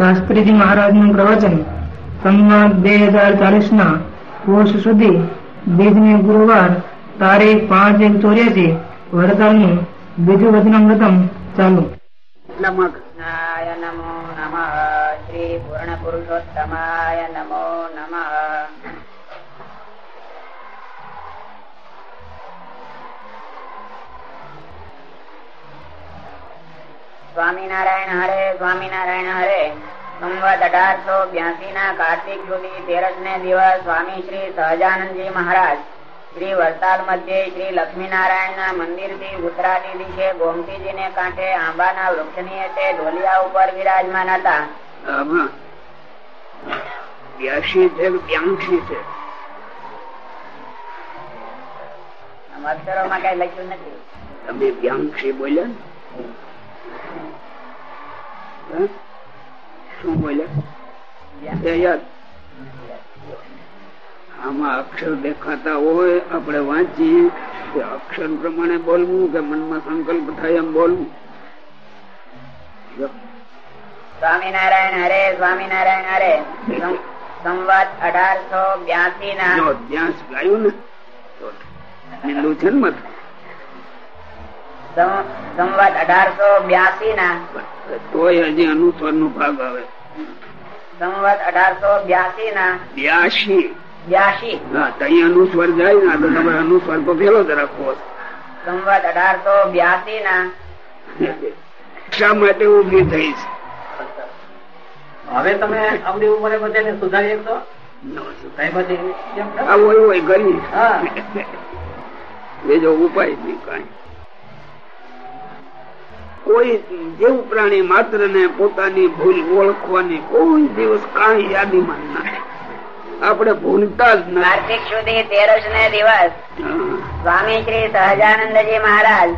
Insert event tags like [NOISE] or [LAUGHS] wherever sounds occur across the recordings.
શાસ્ત્રીજી મહારાજનું પ્રવચન સંવાદ બે હજાર ચાલીસ ના કોષ સુધી બીજને ગુરુવાર તારીખ પાંચ એક ચોર્યાસી વડતાલનું બીજું વચનામૃતમ ચાલુ. નમો નમઃ. શ્રી પૂર્ણ પુરુષોત્તમાય નમો નમઃ. સ્વામિનારાયણ હરે સ્વામિનારાયણ હરે. સંવત અઢારસો બ્યાસી ના કાર્તિક સુધી તેરસ ને દિવસ સ્વામી શ્રી સહજાનંદજી મહારાજ. શ્રી વરસાદ મધ્યે શ્રી લક્ષ્મીનારાયણ ના મંદિરથી ઉત્તરાદી દિશે ગોમતીજી ને કાંઠે આંબાના વૃક્ષની હેઠે ઢોલિયા ઉપર વિરાજમાન હતા. બ્યાસી છે બ્યાસી છે. અક્ષરો માં કઈ લખ્યું નથી. તમે બ્યાસી બોલ્યા? શું બોલ્યા? આમાં અક્ષર દેખાતા હોય આપણે વાંચીએ કે અક્ષર પ્રમાણે બોલવું કે મનમાં સંકલ્પ થાય એમ બોલવું? સ્વામિનારાયણ હરે સ્વામિનારાયણ હરે. સંવાદ અઢારસો બ્યાસી ના. ત્યાં ગાયું ને? નીલું છે ને મત સંવાદ અઢારસો બ્યાસી ના. તોય હજી અનુસ્વર નો ભાગ આવે. સંવત અઢારસો બ્યાસી ના? બ્યાસી. બ્યાસી. હા તઈ અનુસ્વર જાય ને તો તમારે અનુસ્વર તો પેલો જ રાખવો સંવત અઢારસો બ્યાસી ના? શા માટે ઊભી થઈ છે? હવે તમે અમની ઉંમરે બધાને સુધારી શકશો? આવો એવો કરી બીજો ઉપાય નહીં કઈ. કોઈ જેવું પ્રાણી માત્ર ને પોતાની ભૂલ ઓળખવાની કોઈ દિવસ કાંઈ યાદીમાં ના આપણે ભૂલતા જ કાર્તિક સુધી તેરસ ને દિવસ. સ્વામી શ્રી સહજાનંદજી મહારાજ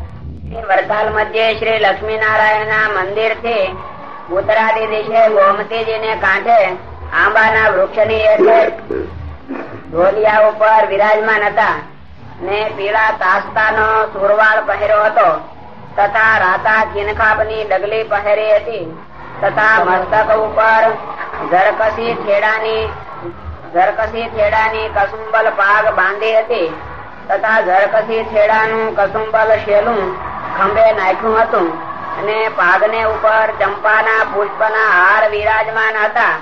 શ્રી મધ્ય શ્રી લક્ષ્મીનારાયણ ના મંદિરથી ઉત્તરાદી દિશે ગોમતીજી ને કાંઠે આંબાના વૃક્ષની હેઠે ઢોલિયા ઉપર વિરાજમાન હતા ને પીળા તાસ્તા નો સુરવાળ પહેર્યો હતો. તથા રાતા ખીનખાબની ડગલી પહેરી હતી. તથા મસ્તક ઉપર ઝરકસી થેડાની ઝરકસી થેડાની કસુંબલ પાગ બાંધી હતી. તથા ઝરકસી થેડાનું કસુંબલ શેલું ખંભે નાખ્યું હતું અને પાગને ઉપર ચંપાના પુષ્પના હાર વિરાજમાન હતા.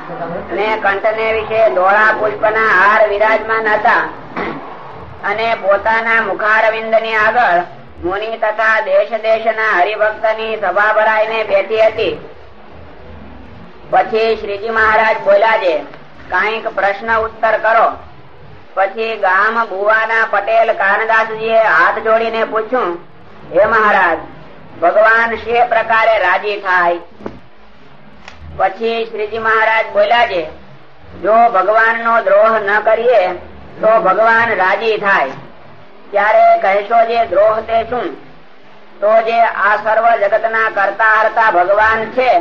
અને કંઠને વિશે ધોળા પુષ્પના હાર વિરાજમાન હતા. અને પોતાના મુખારવિંદની આગળ મુનિ તથા દેશ દેશના હરિભક્તની સભા ભરાઈને બેઠી હતી. પછી શ્રીજી મહારાજ બોલ્યા છે, કંઈક પ્રશ્ન ઉત્તર કરો. પછી ગામ ભુવાના પટેલ કાનદાસજીએ હાથ જોડીને પૂછ્યું, હે મહારાજ, ભગવાન શે પ્રકારે રાજી થાય? પછી શ્રીજી મહારાજ બોલ્યા છે, જો ભગવાન નો દ્રોહ ન કરીએ, તો ભગવાન રાજી થાય. ત્યારે કહેશો જે દ્રોહ તે શું? તો જે આ સર્વ જગતના કરતા હરતા ભગવાન છે,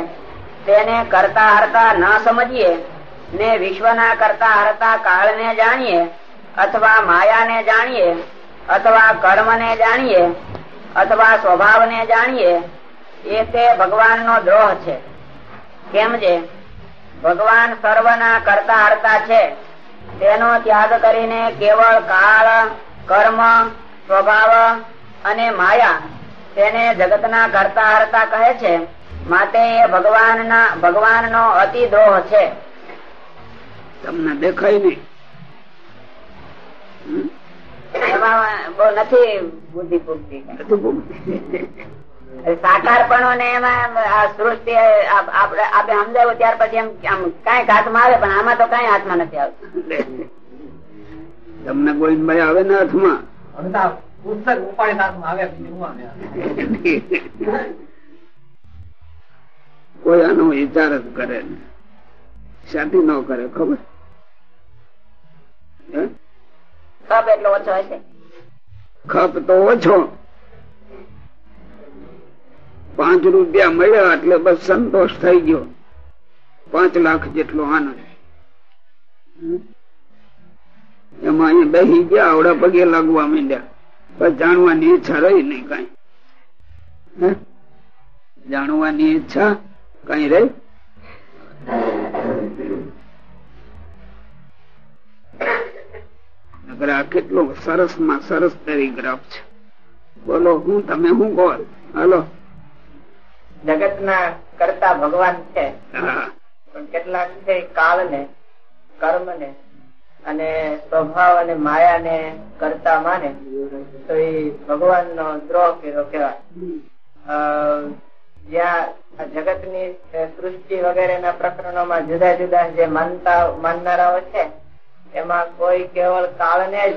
તેને કરતા હરતા ન સમજીએ, ને વિશ્વના કરતા હરતા કાળને જાણીએ, અથવા માયાને જાણીએ, અથવા કર્મને જાણીએ, અથવા સ્વભાવને જાણીએ, એ તે ભગવાનનો દ્રોહ છે. કેમ જે? ભગવાન સર્વના કરતા હરતા છે. તેનો ત્યાગ કરીને કેવળ કાળ કર્મ સ્વભાવ અને માયા તેને જગતના કરતા હરતા કહે છે. માટે એ ભગવાનના ભગવાનનો અતિ દ્રોહ છે. તમને દેખાય નહીં. નથી બુદ્ધિ પૂગતી સાકાર પણ એમાં આ સૃષ્ટિ આપ- આપણે આપણે સમજાવ્યું ત્યાર પછી એમ આમ કંઈક હાથમાં આવે પણ આમાં તો કઈ હાથમાં નથી આવતું. તમને ગોવિંદભાઈ આવે ને શું કોઈ આનો વિચાર જ કરે ને. શાથી ન કરે ખબર? હે? કપ એટલો ઓછો હશે? ખપ તો ઓછો. પાંચ રૂપિયા મળ્યા એટલે બસ સંતોષ થઈ ગયો. પાંચ લાખ જેટલો આનંદ? એમાં અહીં બેસી ગયા આવડા પગે લાગવા માંડ્યા. પણ જાણવાની ઈચ્છા રહી નહીં કઈ. જાણવાની ઈચ્છા કઈ રહી? કેટલો સરસમાં સરસ પેરીગ્રાફ છે. બોલો હું તમે શું કહો હાલો. જગત ના કરતા ભગવાન છે. કેટલાક છે કાળ ને કર્મ ને અને સ્વભાવ અને માયા ને કરતા માને, તો એ ભગવાન નો દ્રોહ કર્યો કેવાય જ્યાં જગતની સૃષ્ટિ વગેરે ના પ્રકરણો માં જુદા જુદા જે માનતા, માનનારાઓ છે, એમાં કોઈ કેવળ કાળ ને જ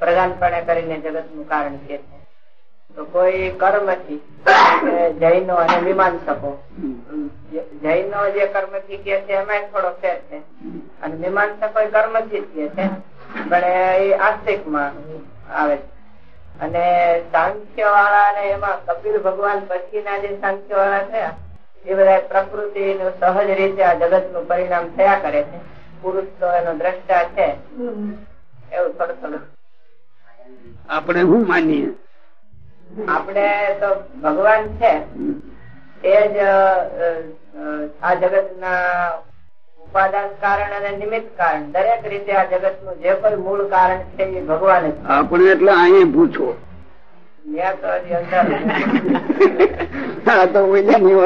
પ્રધાનપણે કરીને જગતનું કારણ કે છે. કોઈ કર્મથી જૈનો અને મીમાંસકો જૈનો જે કર્મથી કે છે એમાં થોડો ફેર છે. અને મીમાંસકો કર્મથી જ કે છે. પણ એ આસ્તિકમાં આવે છે. અને સાંખ્ય વાળા ને એમાં કપિલ ભગવાન પછીના જે સાંખ્ય વાળા થયા એ બધા પ્રકૃતિ નું સહજ રીતે આ જગતનું પરિણામ થયા કરે છે. પુરુષ તો એનો દ્રષ્ટા છે. એવું થોડું થોડું. આપણે શું માનીએ? આપણે તો ભગવાન છે. તે જ આ જગત ના ઉપાદાન કારણ અને નિમિત્ત કારણ. દરેક રીતે આ જગતનું જે કોઈ મૂળ કારણ છે એ ભગવાન જ આપણે એટલે અહીં પૂછો. ત્યાં તો હજી અંધારું છે. આ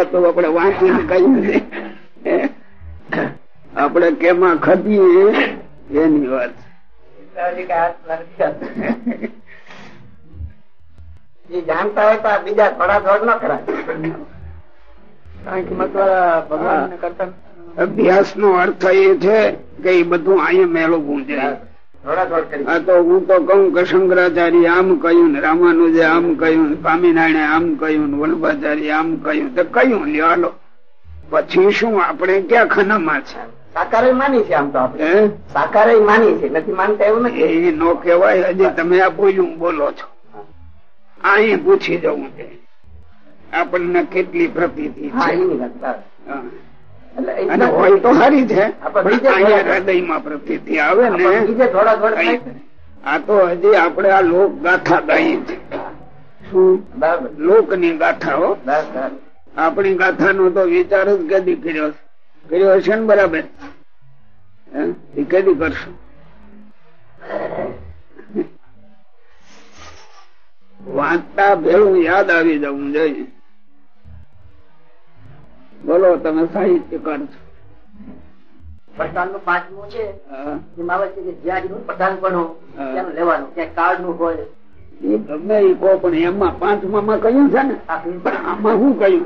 તો આપણે વાંચીને કહ્યું છે આપણે કેમાં ખપીએ એની વાત [LAUGHS] એ જાણતા હોય તો બીજા થોડા થોડ ન કરાય. કારણ કે મતલબ ભગવાન કરતા અભ્યાસ નો અર્થ એ છે કે એ બધું અહીંયા મેળો આ તો હું તો કહું કે શંકરાચાર્ય આમ કહ્યું ને રામાનુજે આમ કહ્યું ને સ્વામિનારાયણે આમ કહ્યું ને વલ્લભાચાર્ય આમ કહ્યું તો કહ્યું લ્યો હાલો. પછી શું આપણે ક્યાં ખાનામાં છે? સાકાર માની છે આમ તો આપણે. સાકારે સાકાર માની છે. નથી માનતા એવું નથી. એ નો કહેવાય. હજી તમે આ બોલ્યું બોલો છો. અહીં પૂછી જવું છે. આપણને કેટલી પ્રતીતિ હા છે? એની વાત બરાબર. હા. એટલે એ અને હોય તો સારી છે. આપણે પણ બીજે અહીંયા થોડા- હૃદયમાં પ્રતીતિ આવે ને બીજે થોડા થોડ થાય છે ને. આ તો હજી આપણે આ લોક ગાથા ગાઈએ છે. શું? લોકની ગાથા હો. આપણી ગાથા નો તો વિચાર જ કદી કર્યો છે? કર્યો હશે ને બરાબર. કદી કરશું? વાંચતા ભેળું યાદ આવી જવું જોઈએ. બોલો તમે સાહિત્યકાર છો. પ્રધાનનું પાંચમું છે. એમાં આવે છે કે જ્યાં જેનું પ્રધાન પણ લેવાનું ક્યાંક કાર્ડનું હોય. એ ગમે એ કહો પણ એમાં પાંચમા માં કહ્યું છે ને? આમાં શું કહ્યું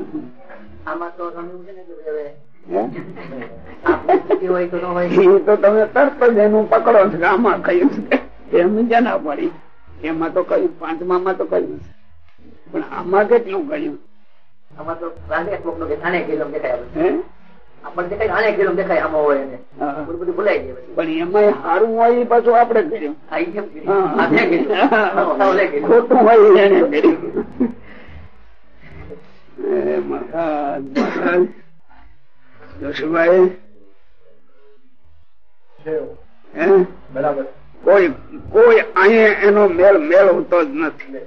આમાં તો રમ્યું છે ને કે હવે તો તમે તરત જ એનું પકડો છો આમાં કહ્યું છે. એમ જ ના પડી. એમાં તો કહ્યું પાંચમા માં તો કહ્યું પણ આમાં કેટલું કહ્યું આમાં તો. જોશુભાઈ. હે? બરાબર. કોઈ કોઈ અહીંયા એનો મેળ મેળવતો જ નથી. મેળ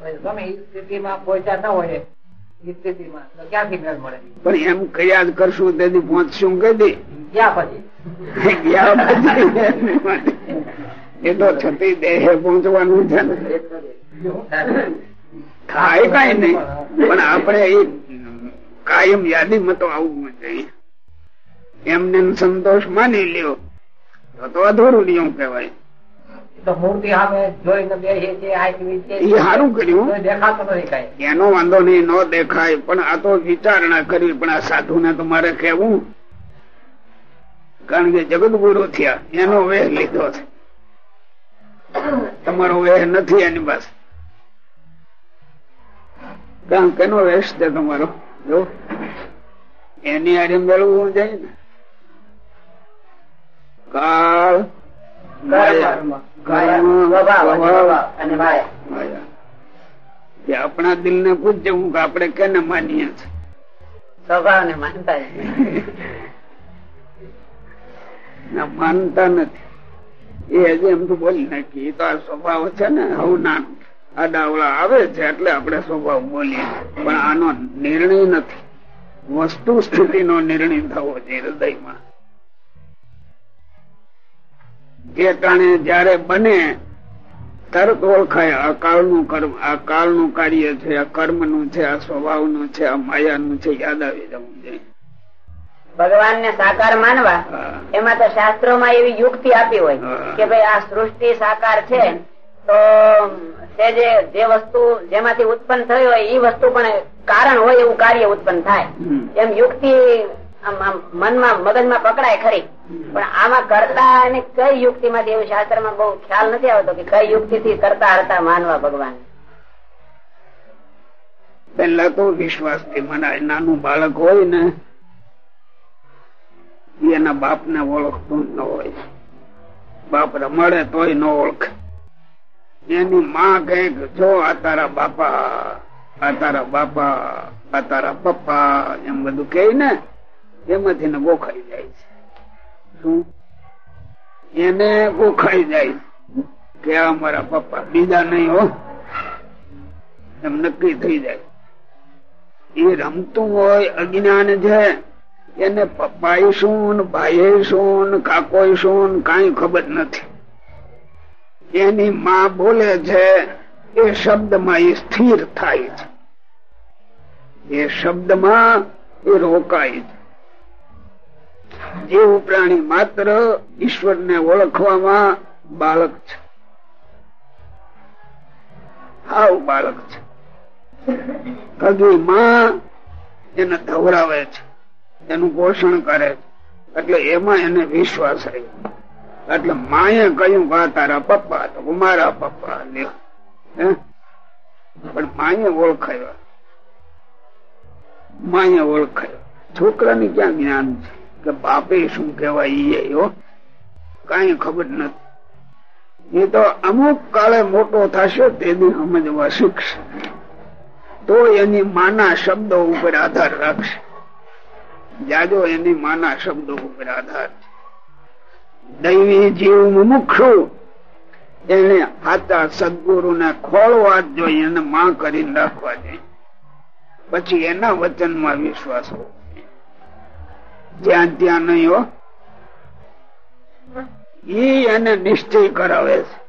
મળે? પણ એમ કયા જ કરશું તેથી પહોંચશું કદી ગયા પછી. એ તો છતી દેહે પહોંચવાનું છે થાય કઈ નહીં. પણ આપણે એ કાયમ યાદીમાં તો આવવું જોઈએ. એમને સંતોષ માની લ્યો. તો અધોરું નિયમ કેવાય તો મૂર્તિ સામે જોઈને બેસીએ છીએ આંખી એ સારું કર્યું. દેખાતો નથી કઈ. એનો વાંધો નહીં ન દેખાય પણ આ તો વિચારણા કરવી પણ આ સાધુ ને તમારે કેવું કારણ કે જગત ગુરુ થયા એનો વેહ લીધો છે. તમારો વેહ નથી એની પાસે. કારણ કેનો વેશ છે તમારો. જો એની આરે મેળવું જાય ને. કાળ માયા. આપણા દિલ ને પૂછજે કે આપડે કેને માનીએ છીએ સ્વભાવ ને માનતા માનતા નથી. એ હજી એમ તો બોલી નાખી તો આ સ્વભાવ છે ને હવ ના આડાવડા આવે છે એટલે આપણે સ્વભાવ બોલીએ. પણ આનો નિર્ણય નથી. વસ્તુ સ્થિતિ નો નિર્ણય થવો જોઈએ હૃદયમાં. જે ટાણે જયારે બને તરત ઓળખાય આ કાળનું કર્મ આ કાળનું કાર્ય છે આ કર્મનું છે આ સ્વભાવનું છે આ માયાનું છે યાદ આવી જવું જોઈએ. ભગવાન ને સાકાર માનવા એમાં તો શાસ્ત્રોમાં એવી યુક્તિ આપી હોય કે ભાઈ આ સૃષ્ટિ સાકાર છે તો તે જે જે વસ્તુ જેમાંથી ઉત્પન્ન થઈ હોય એ વસ્તુ પણ કારણ હોય એવું કાર્ય ઉત્પન્ન થાય. એમ યુક્તિ મનમાં, મગજમાં પકડાય ખરી. પણ આમાં કરતા અને કઈ યુક્તિ માંથી એવું શાસ્ત્રમાં બહુ ખ્યાલ નથી આવતો કે કઈ યુક્તિ થી કરતા હરતા માનવા ભગવાન. પેલા તો વિશ્વાસથી મનાય. નાનું બાળક હોય ને, એના બાપ ને ઓળખતું ન હોય. બાપ રમાડે તોય ન ઓળખે. એની માં કહે જો આ તારા બાપા, આ તારા બાપા, આ તારા પપ્પા, એમ બધું કે ને એમાંથી ગોખાઈ જાય છે. શું? એને ગોખાઈ જાય કે આ પપ્પા બીજા નહીં હો. એમ નક્કી થઈ જાય. એ રમતું હોય, અજ્ઞાન છે, એને પપ્પાઈ શું ભાઈ શું કાકોય શું કઈ ખબર નથી. એની માં બોલે છે, એ શબ્દમાં એ સ્થિર થાય છે. એ શબ્દમાં એ રોકાય છે. જીવ પ્રાણી માત્ર ઈશ્વરને ઓળખવામાં બાળક છે. હાવ બાળક છે. કગી માં એને ધવરાવે છે. એનું પોષણ કરે છે. એટલે એમાં એને વિશ્વાસ રહ્યો એટલે માએ કહ્યું કે તારા પપ્પા તો મારા પપ્પા લ્યો? પણ માએ ઓળખાયો. માએ ઓળખાયો. છોકરાને ક્યાં જ્ઞાન છે? કે બાપે શું કેવાય હો? કઈ ખબર નથી. એ તો અમુક કાળે મોટો થશે તેની સમજવા શીખશે. તો એની માના શબ્દો ઉપર આધાર રાખશે. જાજો એની માના શબ્દો ઉપર આધાર દૈવી જીવ મુમુક્ષુ, એને સાચા સદગુરુ ને ખોળવા જોઈએ એને માં કરીને રાખવા જોઈએ. પછી એના વચનમાં વિશ્વાસ હોવો. જ્યાં ત્યાં નહીં હો. એને નિશ્ચય કરાવે છે.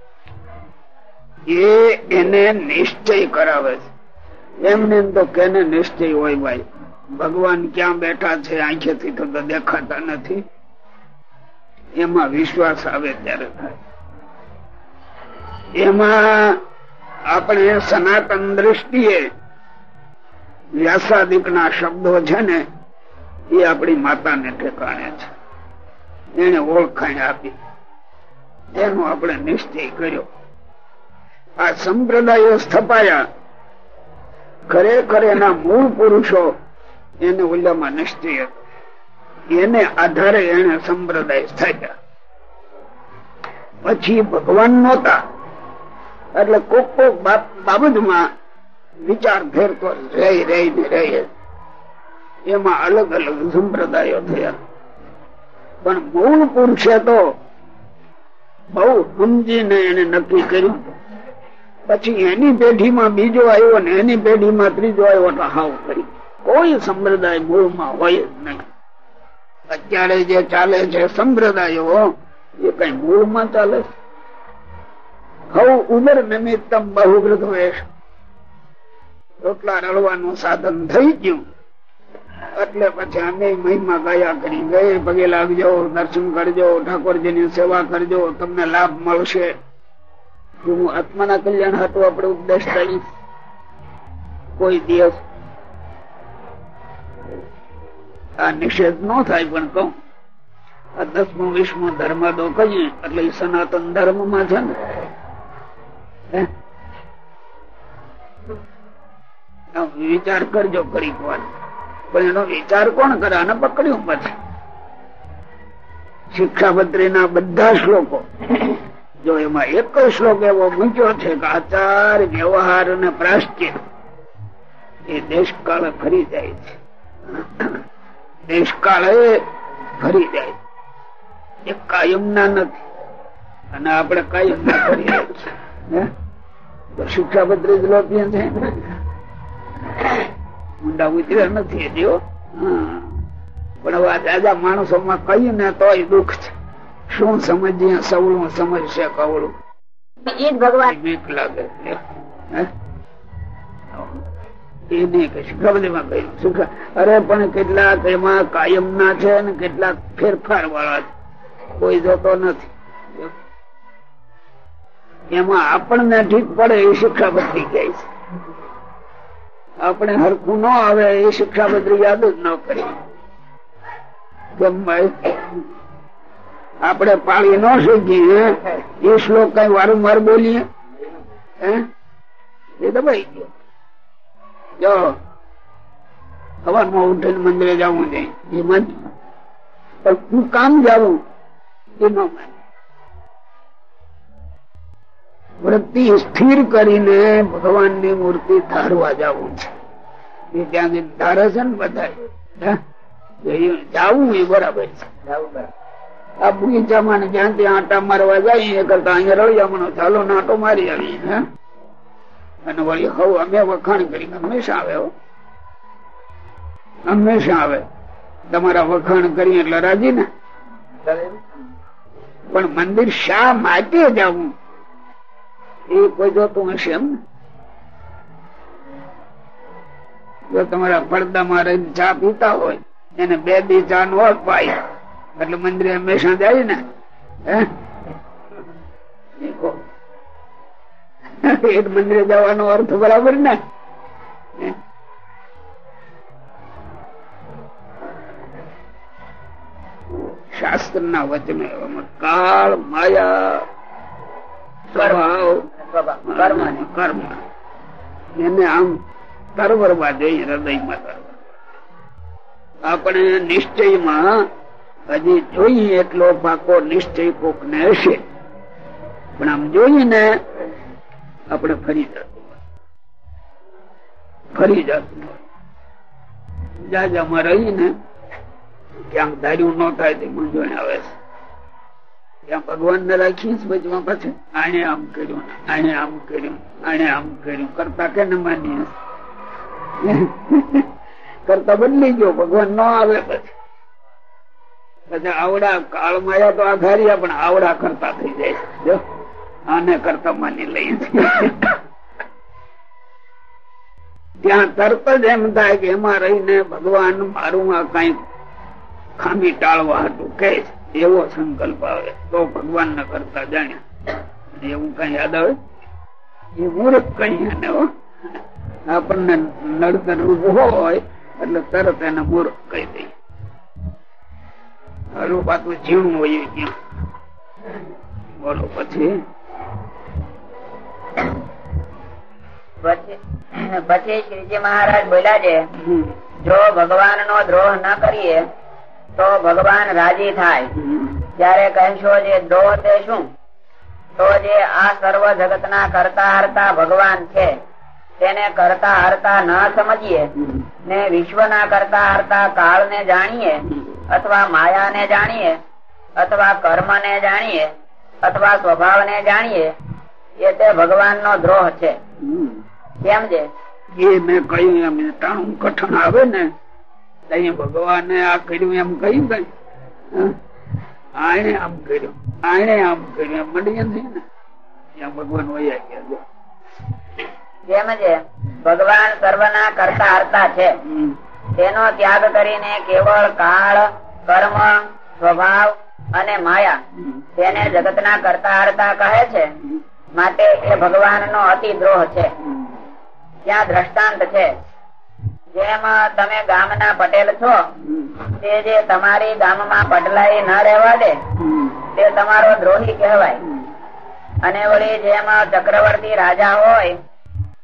એ એને નિશ્ચય કરાવે છે. એમને તો કેને નિશ્ચય હોય ભાઈ? ભગવાન ક્યાં બેઠા છે આંખેથી તો દેખાતા નથી. એમાં વિશ્વાસ આવે ત્યારે થાય. એમાં આપણે સનાતન દ્રષ્ટિએ વ્યાસાદિક ના શબ્દો છે ને એ આપણી માતાને ઠેકાણે છે. એને ઓળખાણ આપી. એનો આપણે નિશ્ચય કર્યો. આ સંપ્રદાયો સ્થપાયા. ખરેખર એના મૂળ પુરુષો એને ઓલામાં નિશ્ચય એને આધારે એને સંપ્રદાય સ્થાપ્યા. પછી ભગવાન નહોતા. એટલે કોક કોક બાબતમાં વિચાર ફેરતો રહી રહી ને રહી એમાં અલગ અલગ સંપ્રદાયો થયા. પણ મૂળ પુરુષે તો બહુ સમજીને એને નક્કી કર્યું. પછી એની પેઢીમાં બીજો આવ્યો ને એની પેઢીમાં ત્રીજો આવ્યો તો હાવ કરી. કોઈ સંપ્રદાય મૂળમાં હોય જ નહીં. અત્યારે જે ચાલે છે સંપ્રદાયો, એ કઈ મૂળમાં ચાલે છે? હવ ઉદર નિમિત્તમ બહુગ્રત રોટલા રળવાનું સાધન થઈ ગયું. એટલે પછી અમે મહિમા ગયા કરી. ગયે પગે લાગજો, દર્શન કરજો ઠાકોરજી ની સેવા કરજો, તમને લાભ મળશે. હું આત્માના કલ્યાણ હતું આપણે ઉપદેશ કરી કોઈ દિવસ આ નિષેધ ન થાય પણ કહું, આ દસમો, વીસમો ધર્મ તો કહીએ, એટલે સનાતન ધર્મમાં છે ને. વિચાર કરજો ઘડીક વાર. પણ એનો વિચાર કોણ કરે? આને પકડ્યું પછી. શિક્ષાપત્રી ના બધા શ્લોકો. જો એમાં એક શ્લોક એવો મૂક્યો છે કે આચાર, વ્યવહાર અને પ્રાશ્ચિત એ દેશકાળ ફરી જાય છે. દેશકાળે ફરી જાય એ કાયમ નથી. અને આપણે કાયમ ના ફરી જાય છે. શિક્ષાપત્રી જ લોપીએ છે ઊંડા ઉતર્યા નથી હજી પણ હવે આ દાદા માણસો માં કહ્યું ને તોય દુઃખ છે. શું સમજીએ સવળું સમજશે કવળું? ભગવાન. બીક લાગે એ નહીં કે શિખાબદીમાં કહ્યું સુખ અરે પણ કેટલાક એમાં કાયમ ના છે અને કેટલાક ફેરફાર વાળા છે. કોઈ જોતો નથી. એમાં આપણને ઠીક પડે એ બધી જાય છે. આપણે હરખું ન આવે, એ શિક્ષાબદ્રી યાદ જ ન કરી કેમ આપણે પાળી ન શીખીએ એ શ્લોક કઈ વારંવાર બોલીએ? એ દબાઈ ગયો જો સવારમાં ઉઠીને મંદિરે જવું નહીં એ મન પણ હું કામ જાઉં, એ ન માને. વૃત્તિ સ્થિર કરીને ભગવાનની મૂર્તિ ધારવા જવું છે. એ ત્યાં ધારે છે ને બધા હે? જવું એ બરાબર છે. આ બગીચામાં જ્યાં ત્યાં આટા મારવા જાય એ કરતા અહીંયા રળિયામણો ચાલો નાટો મારી આવી અને વળી હવ અમે વખાણ કરી હંમેશા આવે હો. હંમેશા આવે. તમારા વખાણ કરી એટલે રાજી ને? પણ મંદિર શા માટે જવું? એ કોઈ જોતું હશે એમ જો તમારા પડદામાં રહીને ચા પીતા હોય, એને બે દી ચા નો પાય એટલે મંદિરે હંમેશા જાય ને. એક મંદિરે જવાનો અર્થ બરાબર ને? શાસ્ત્ર ના વચનો કાળ, માયા, સ્વભાવ આપણે નિશ્ચયમાં હજી જોઈએ એટલો પાકો નિશ્ચય કોક ને હશે. પણ આમ જોઈને આપણે ફરી જતું. ફરી જતું જાજામાં રહીને ક્યાંક ધાર્યું ન થાય તે મૂંઝવણ આવે છે. ત્યાં ભગવાન ને રાખીએ વચમાં પછી. આને આમ કર્યું, આને આમ કર્યું, આને આમ કર્યું. કરતા કે ન માનીએ? કરતા બદલી ગયો, ભગવાન ન આવે પછી. આવડા કાળમાયા તો આઘાર્યા પણ આવડા કરતા થઈ જાય જો, આને કરતા માની લઈએ. ત્યાં તરત જ એમ થાય કે એમાં રહીને ભગવાન મારું આ કઈ ખામી ટાળવા હતું કે છે. એવો સંકલ્પ આવે તો ભગવાન ના કરતા જાણ્યા. એવું કઈ યાદ આવે? એ મૂર્ખ કહીએ આપણને નડતર ઊભો હોય એટલે તરત એને મૂર્ખ કહી દઈએ. હારું પાછું ઝીણું હોય ત્યાં બોલો પછી. પછી પછી શ્રીજી મહારાજ બોલ્યા છે જો ભગવાન નો દ્રોહ ના કરીએ તો ભગવાન રાજી થાય. ત્યારે કહેશો જે દો તે શું? તો જે આ સર્વ જગત ના કરતા હરતા ભગવાન છે, તેને કરતા હરતા ન સમજીએ, ને વિશ્વ ના કરતા હરતા કાળ ને જાણીએ, અથવા માયા ને જાણીએ, અથવા કર્મ ને જાણીએ, અથવા સ્વભાવ ને જાણીએ, એ તે ભગવાન નો દ્રોહ છે. કેમ છે એ મેં કહ્યું એમ કઠણ આવે ને અહીંયા ભગવાને આ કર્યું એમ કહ્યું કઈ? આને આમ કર્યું આને આમ કર્યું એમ મળી ને ત્યાં ભગવાન વયા ગયા જો. કેમ છે ભગવાન સર્વના કરતા હરતા છે. તેનો ત્યાગ કરીને કેવળ કાળ કર્મ સ્વભાવ અને માયા. તેને જગતના કરતા હરતા કહે છે. માટે એ ભગવાન નો અતિ દ્રોહ છે ત્યાં દ્રષ્ટાંત છે. જેમ તમે ગામના પટેલ છો તે જે તમારી ગામમાં પટલાઈ ન રહેવા દે તે તમારો દ્રોહી કહેવાય. અને વળી જેમ ચક્રવર્તી રાજા હોય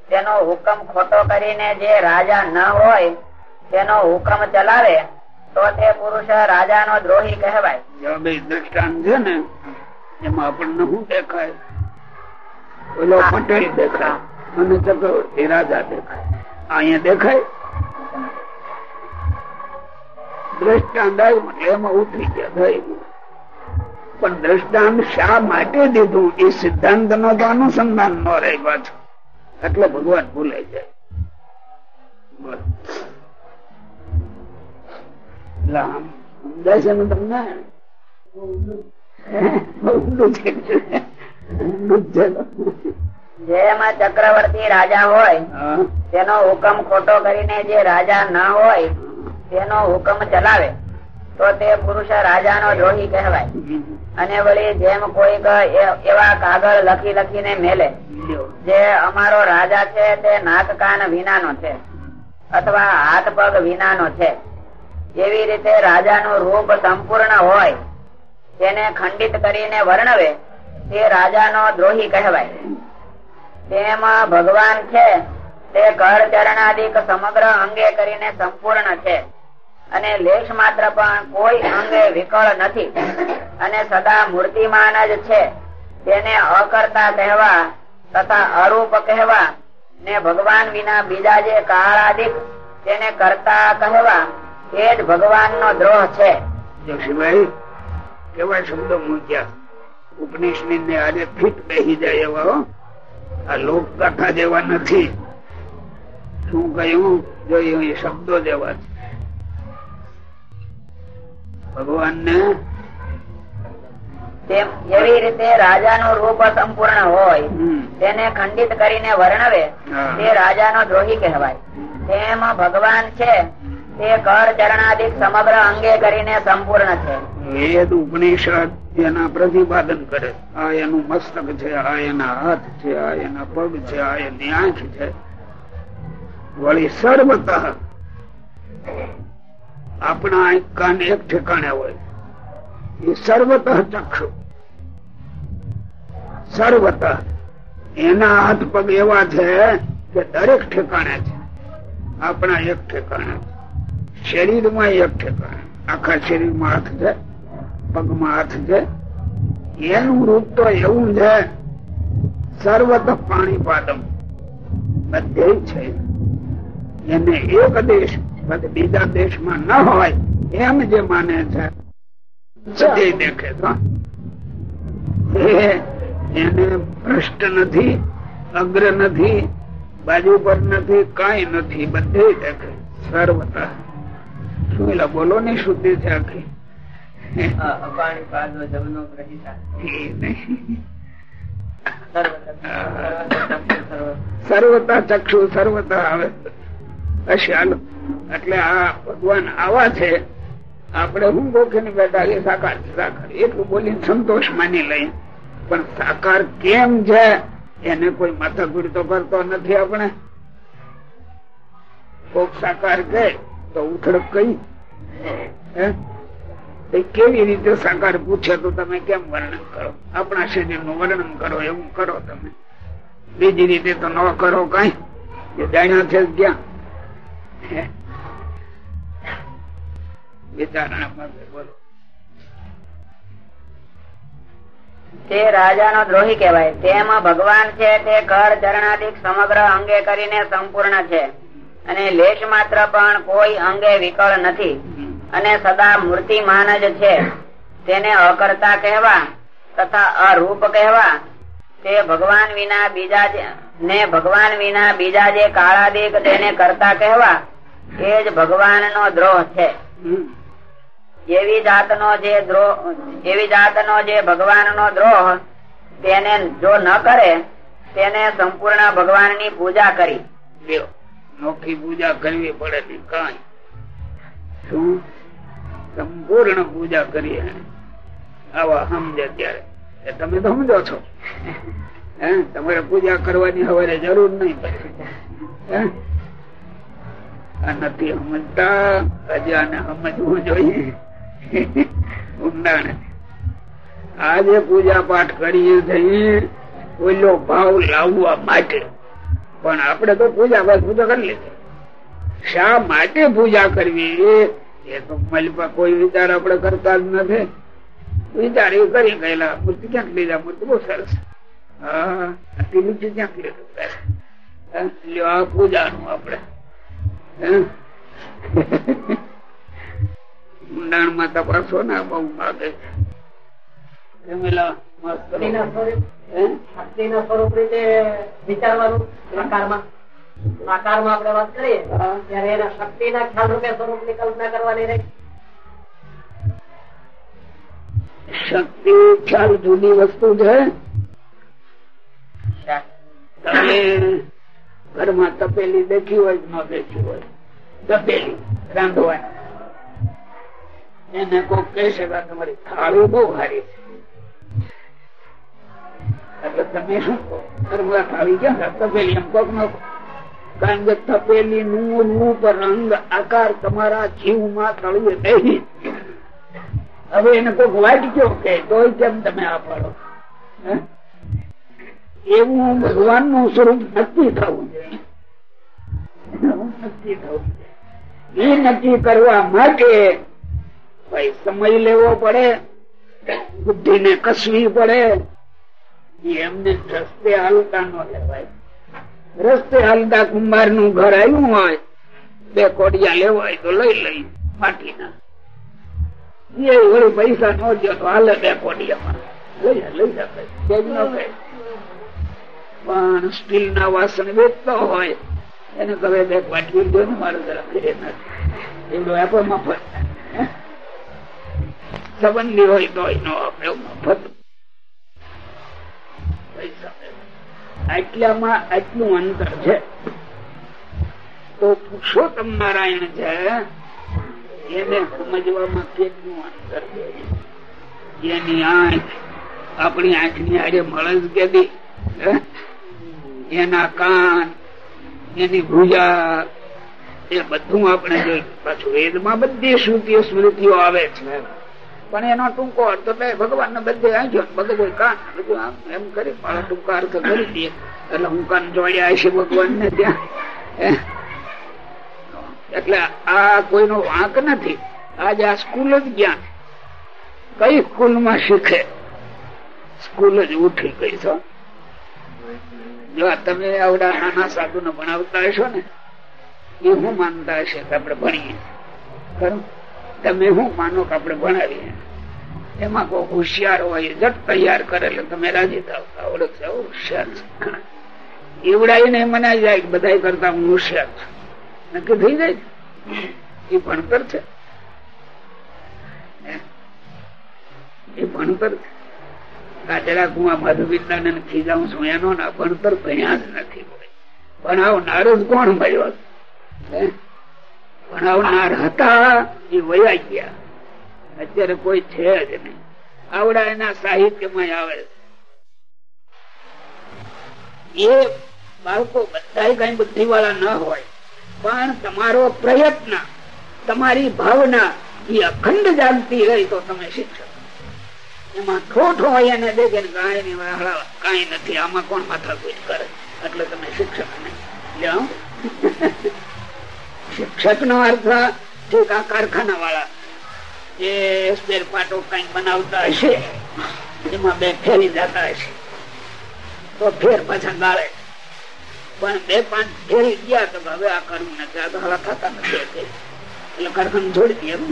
તેનો હુકમ ખોટો કરીને જે રાજા ન હોય તેનો હુકમ ચલાવે તો તે પુરુષ રાજાનો દ્રોહી કહેવાય. બે દ્રષ્ટાંત છે ને એમાં આપણને શું દેખાય? ઓલો પટેલ દેખાય અને ચક્રવર્તી રાજા દેખાય. અહીંયા દેખાય? દ્રષ્ટાંત આવ્યું એટલે એમાં ઉતરી ગયા પણ દ્રષ્ટાંત શા માટે દીધું? એ સિદ્ધાંત નો તો અનુસંધાન ન રહે પાછું. એટલે ભગવાન ભૂલાઈ જાય. જેમ ચક્રવર્તી રાજા હોય તેનો હુકમ ખોટો કરીને જે રાજા ના હોય તેનો હુકમ ચલાવે, તો તે પુરુષ રાજાનો દ્રોહી કહેવાય. અને વળી જેમ કોઈક એવા કાગળ લખી લખીને મેલે, જે અમારો રાજા છે તે નાક કાન વિનાનો છે, અથવા હાથ પગ વિનાનો છે. એવી રીતે રાજાનું રૂપ સંપૂર્ણ હોય, તેને ખંડિત કરીને વર્ણવે, તે રાજાનો દ્રોહી કહેવાય. તેમાં ભગવાન છે, તે કર ચરણાદિક સમગ્ર અંગે કરીને સંપૂર્ણ છે. અને લેશ માત્ર પણ કોઈ અંગે વિકળ નથી. અને સદા મૂર્તિમાન જ છે. તેને અકર્તા કહેવા તથા અરૂપ કહેવા ને ભગવાન વિના બીજા જે કાળાદિક તેને કરતા કહેવા એ જ ભગવાન નો દ્રોહ છે. કેવા શબ્દો મૂક્યા? ઉપનિષદ ને આજે ફીટ બેસી જાય એવા આ લોક કથા જેવા નથી. શું કહ્યું? જોયું એ શબ્દો જેવા છે. ભગવાન ને એવી રીતે રાજાનું રૂપ સંપૂર્ણ હોય તેને ખંડિત કરીને વર્ણવે તે રાજા નો દ્રોહી કહેવાય. તેમ ભગવાન છે તે કર ચરણાદિક સમગ્ર અંગે કરીને સંપૂર્ણ છે. વેદ ઉપનિષદ એના પ્રતિપાદન કરે. આ એનું મસ્તક છે આ એના હાથ છે આ એના પગ છે આ એની આંખ છે. વળી સર્વત આપણા કાન એક ઠેકાણે હોય. એ સર્વત ચક્ષુ. સર્વત. એના હાથ પગ એવા છે કે દરેક ઠેકાણે છે. આપણા એક ઠેકાણે શરીરમાં એક ઠેકાણે. આખા શરીરમાં હાથ છે, પગમાં હાથ છે. એનું રૂપ તો એવું છે, સર્વત પાણી પાદમ બધે છે. એને એક દેશ બધે બીજા દેશમાં ન હોય એમ જે માને છે બધે દેખે તો. એને ભ્રષ્ટ નથી અગ્ર નથી બાજુ પર નથી કઈ નથી બધે દેખે સર્વતા. શું બોલો ની શુદ્ધિ છે આખી? સર્વતા ચક્ષુ સર્વતા આવે. હશે હાલો. એટલે આ ભગવાન આવા છે, આપણે હું ગોખીને બેઠા છે સાકાર સાકાર. એટલું બોલીને સંતોષ માની લઈ પણ સાકાર કેમ છે, એને કોઈ માથાકૂટ તો કરતો નથી આપણે. કોક સાકાર કે તો ઉથડક કઈ? કેવી રીતે સાકાર પૂછે તો તમે કેમ વર્ણન કરો? આપણા શરીરનું વર્ણન કરો, એવું કરો તમે. બીજી રીતે તો ન કરો કઈ. જાણ્યા છે ક્યાં? તે રાજાનો દ્રોહી કહેવાય. તેમાં ભગવાન છે, તે કર ચરણાધિક સમગ્ર અંગે કરીને સંપૂર્ણ છે. અને લેશ માત્ર પણ કોઈ અંગે વિકળ નથી. અને સદા મૂર્તિમાન જ છે. તેને અકર્તા કહેવા તથા અરૂપ કહેવા તે ભગવાન વિના બીજા ને ભગવાન વિના બીજા જે કાળાદિક તેને કરતા કહેવા એ જ ભગવાન નો દ્રોહ છે. એવી જાતનો જે દ્રોહ એવી જાતનો જે ભગવાનનો દ્રોહ તેને જો ન કરે તેને સંપૂર્ણ ભગવાનની પૂજા કરી. નોખી પૂજા કરવી પડે ને કઈ. શું? સંપૂર્ણ પૂજા કરીએ. આવા સમજે ત્યારે. તમે તો સમજો છો. હે? તમારે પૂજા કરવાની હવે જરૂર નહીં પડે. નથી સમજતા હજી સમજવું જોઈએ. ઊંડાણ આજે પૂજા પાઠ કરીએ છીએ. ઓલો ભાવ લાવવા માટે. પણ આપણે તો પૂજા પાઠ પૂજા કરી લીધી. શા માટે પૂજા કરવી? એ તો મલપા કોઈ વિચાર આપણે કરતા જ નથી. વિચાર એ કરી ગયેલા. મૂર્તિ ક્યાંક લીધા? મૂર્તિ બહુ સરસ. હા નીચે ક્યાંક લીધું? પૂજાનું આપણે. ઊંડાણમાં તપાસો ને બહુ માગે શક્તિ ખ્યાલ જુદી વસ્તુ છે. ઘરમાં તપેલી દેખી હોય ન દેખી હોય? તપેલી, રાંધવાની. એને કોઈ કહેશે તમારી થાળી બહુ સારી છે. એટલે તમે શું કહો? થાળી? તપેલી એમ કોક નો કારણ કે તપેલી નું રંગ, આકાર તમારા જીવમાં તળિયે નહીં. હવે એને કોઈક વાટક્યો કે કેમ તમે આ પાડો? હે? એવું ભગવાનનું સ્વરૂપ નક્કી થવું. એ નક્કી કરવા માટે સમય લેવો પડે બુદ્ધિ ને કસવી પડે. એમને રસ્તે હાલતા ન લેવાય. રસ્તે હાલતા કુંભારનું ઘર આવ્યું હોય, બે કોડિયા લેવાય તો લઈ લઈ, માટીના. એ વળી પૈસા નો દો તો હાલે બે કોડિયામાં. લઈ જાય લઈ ન કહે પણ સ્ટીલ ના વાસણ વેચતો હોય, એને કહે બે વાટકી દો ને મારે જરા ફેરે નથી એવડો આપો મફત? સંબંધી હોય તો એનો આપણે મફત. આટલામાં આટલું અંતર છે. તો પૂછો નારાયણ છે, એને સમજવામાં કેટલું અંતર છે? એની આંખ આપણી આંખની આડે મળે જ હે? એના કાન, એની ભૂજા એ બધું આપણે જોઈ પાછું વેદમાં બધી શ્રુતિઓ સ્મૃતિઓ આવે છે પણ એનો ટૂંકો અર્થ એટલે ભગવાન ને બધે આંખ્યો, બધું આમ એમ કરી મારો એટલે હું કાન જોડ્યા છે ભગવાન ને ત્યાં? એટલે આ કોઈનો વાંક નથી. આજે આ સ્કૂલ જ જ્ઞાન કઈ સ્કૂલમાં શીખે? સ્કૂલ જ ઉઠી ગઈ છો જો તમે આવડા નાના સાધુ ને ભણાવતા હશો ને, એ હું માનતા હશે કે આપણે ભણીએ. તમે શું માનો કે આપણે ભણાવીએ? એમાં કોઈ હોશિયાર હોય, જટ તૈયાર કરે એટલે તમે રાજી થાવ. ઓળખશે હોશિયાર છે. એવડાવીને મનાઈ જાય કે બધા કરતા હું હોશિયાર છું. નક્કી થઈ જાય. એ ભણતર છે. એ ભણતર છે. એનો ના ભણતર જ નથી ભણાવનાર જ કોણ મળ્યો? હે? ભણાવનાર હતા અત્યારે કોઈ છે જ નહીં. આવડા એના સાહિત્યમાં આવે એ બાળકો બધા કઈ બુદ્ધિ વાળા ન હોય, પણ તમારો પ્રયત્ન, તમારી ભાવના, એ અખંડ જાગતી રહી તો તમે શિક્ષક એમાં ઠોઠ હોય એને દેખે ને કાંઈ નહીં કઈ નથી, આમાં કોણ માથાકૂટ કરે? એટલે તમે શિક્ષક ને. લ્યો. શિક્ષક નો અર્થ ઠીક આ કારખાના વાળા જે સ્પેર પાટો કઈ બનાવતા હશે? એમાં બે ફેરી જતા હશે. તો ફેર પાછા ગાળે. પણ બે પાંચ ફેરી ગયા તો હવે આ કરવું નથી. આ તો હાલા થતા નથી. એટલે કારખાનું છોડી દે એમ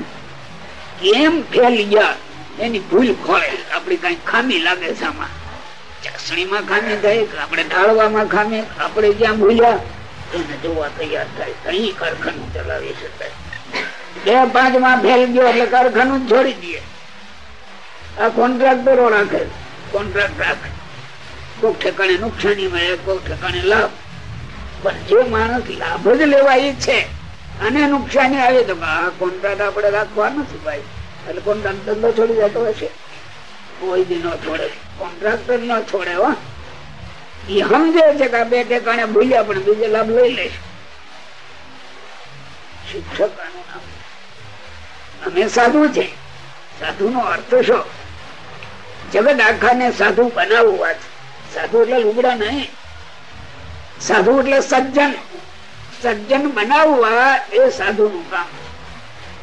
કેમ ફેલી ગયા? એની ભૂલ ખોળે. આપડી કઈ ખામી લાગે છે આમાં. ચાસણીમાં ખામી થાય આપણે ઢાળવામાં ખામી? આપણે જ્યાં ભૂલ્યા? એને જોવા તૈયાર થાય. કઈ કારખાનું ચલાવી શકાય બે પાંચમાં ફેલ ગયો એટલે કારખાનું છોડી દે આ કોન્ટ્રાક્ટરો રાખે. કોન્ટ્રાક્ટ રાખે. કોક ઠેકાણે નુકસાની મળે કોક ઠેકાણે લાભ. પણ જે માણસ લાભ જ લેવા ઈચ્છે અને નુકસાની આવે તો આ કોન્ટ્રાક્ટ આપણે રાખવા નથી ભાઈ. એટલે કોણ ધંધો છોડી જતો હશે કોઈ દી નો છોડે. કોન્ટ્રાક્ટર નો છોડે હો. એ સમજે છે કે બે ઠેકાણે ભૂલ્યા પણ બીજો લાભ લઈ લેશે. શિક્ષક અમે સાધુ છે. સાધુ નો અર્થ શો? જગત આખાને સાધુ બનાવવા વાત સાધુ એટલે લુગડા નહીં. સાધુ એટલે સજ્જન. સજ્જન બનાવવા એ સાધુ નું કામ.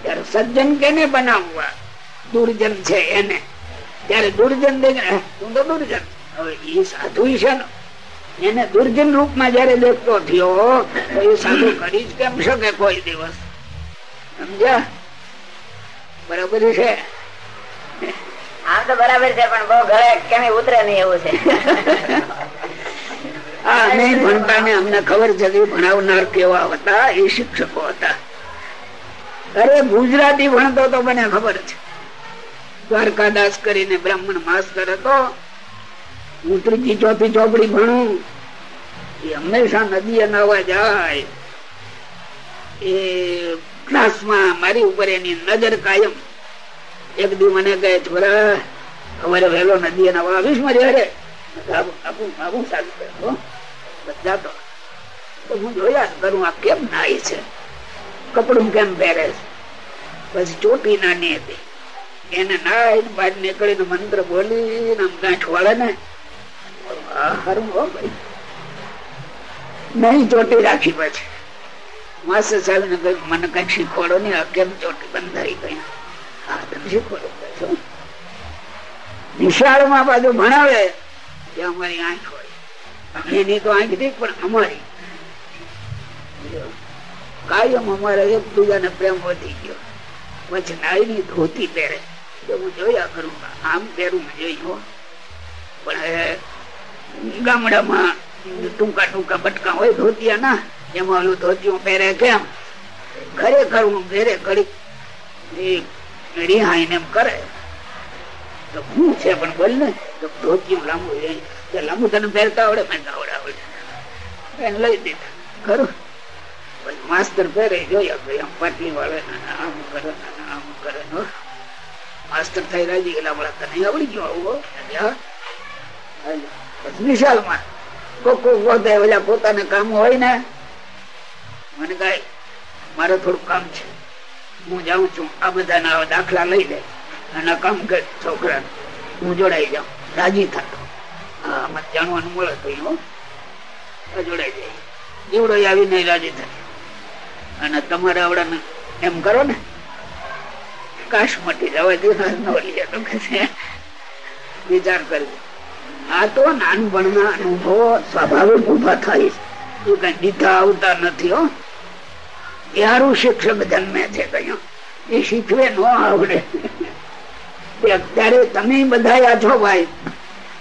ત્યારે સજ્જન કેને બનાવવા? દુર્જન છે એને. ત્યારે દુર્જન દેખ તું તો દુર્જન. હવે એ સાધુ છે ને. એને દુર્જન રૂપમાં જયારે દેખતો થયો તો એ સાધુ કરી જ કેમ શકે કોઈ દિવસ? સમજ્યા? બરાબર છે? આમ તો બરાબર છે પણ બહુ ઘરે કેમ ઉતરે નહીં એવું છે. હા નહીં ભણતા ને અમને ખબર છે કે ભણાવનાર કેવા હતા એ શિક્ષકો અરે ગુજરાતી ભણતો તો મને ખબર છે. દ્વારકાદાસ કરીને બ્રાહ્મણ માસ્તર હતો. હું ત્રીજી ચોથી ચોપડી ભણું. એ હંમેશા નદીએ નવા જાય. એ ક્લાસમાં મારી ઉપર એની નજર કાયમ. એક દી મને કહે, છોરા, અમારે વહેલો નદીએ નવા આવીશ મારી અરે જાતો તો હું જોયા કરું, આ કેમ નાય છે? કપડું કેમ પહેરે પછી ચોટી નાની હતી એને નાઈ બહાર નીકળીને મંત્ર બોલી આમ ગાંઠ વાળે ને હારું ભાઈ. નહીં ચોટી રાખી પછી. માસે સાહેબ ને કહ્યું, મને કઈ શીખવાડો નહીં, આ કેમ ચોટી બંધાઈ ગઈ? હા તમે શીખવાડો નિશાળમાં બાજુ ભણાવે કે અમારી આંખ હોય. એની તો આંખ નહીં, પણ અમારી. કાયમ અમારે એક બીજાને પ્રેમ વધી ગયો. નાઈ ની ધોતી પહેરે. હું જોયા કરું આમ પહેરું જોઈ પણ ગામડામાં ટૂંકા ટૂંકા બટકા હોય ધોતિયા ના એમાં ઓલું ધોતિયું પહેરે કેમ? ખરેખર હું ઘેરે ઘડી રિહાઈને એમ કરે. તો હું છે પણ બોલ ને, તો ધોતિયું લાંબુ લાંબુ તને પહેરતા આવડે, મેં આવડે આવડે. લઈ દીધા. ખરું? માસ્તર પહેરે જોયા ભાઈ આમ પાટલી વાળે આમ કરે આમ કરે માસ્તર થઈ રાજી ગયેલા આવડી ગયો આવું નિશાળમાં ઓલા પોતાને કામ હોય ને. મને કહે મારે થોડું કામ છે. હું જાઉં છું. આ બધા દાખલા લઈ લે. અને કામ કર છોકરા હું જોડાઈ જાઉં. રાજી થતો મને જાણવાનું મળે તો જોડાઈ જાય. એવડો આવીને રાજી થાય અને તમારે આવડે એમ કરો ને. કાશ મટી જવા દે વિચાર કરજો આ તો નાનપણના અનુભવો સ્વાભાવિક ઊભા થાય છે. કઈ દીધા આવતા નથી, હો. યારું શિક્ષક જન્મે છે કયો. એ શીખવે ન આવડે. અત્યારે તમે બધા છો ભાઈ.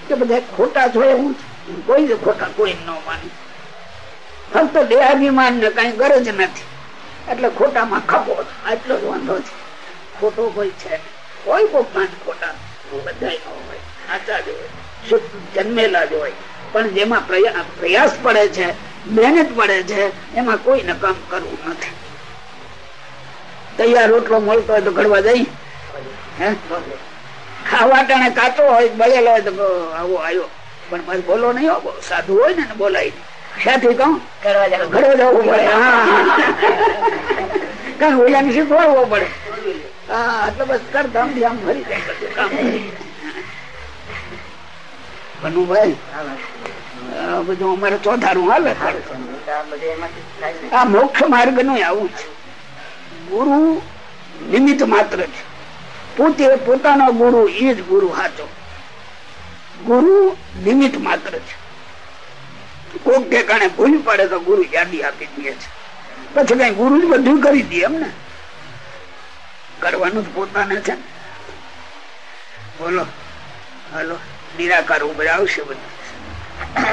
કે બધા ખોટા છો એવું કોઈ ખોટા કોઈ ન માને. ફક્ત દેહાભિમાન ને કઈ ગરજ નથી. એટલે ખોટામાં ખપો આટલો જ વાંધો છે. ખોટો કોઈ છે. કોઈ પોતાના ખોટા બધા હોય. સાચા જ હોય. જન્મેલા જ હોય. પણ જેમાં પ્રયાસ પડે છે, મહેનત પડે છે, એમાં કોઈ કામ કરવું નથી. તૈયાર રોટલો મળતો હોય તો ઘડવા જઈ. ખાવા ટાણે કાચો હોય, બળેલો હોય તો આવો આવ્યો પણ મારે બોલો નહીં સાધુ હોય ને બોલાય ક્યાંથી કહું ઘડો જવું પડે કઈ ઓલા ને શીખવાડવો પડે આ મોક્ષ માર્ગનું આવું છે ગુરુ નિમિત્ત માત્ર છે પોતે પોતાનો ગુરુ એ જ ગુરુ હાચો ગુરુ નિમિત્ત માત્ર છે કોક ઠેકાણે ભૂલ પડે તો ગુરુ યાદી આપી દે છે. પછી કઈ ગુરુ બધું કરી દે એમ ને? કરવાનું પોતાને છે બોલો હલો નિરાકાર ઉપર આવશે બધું.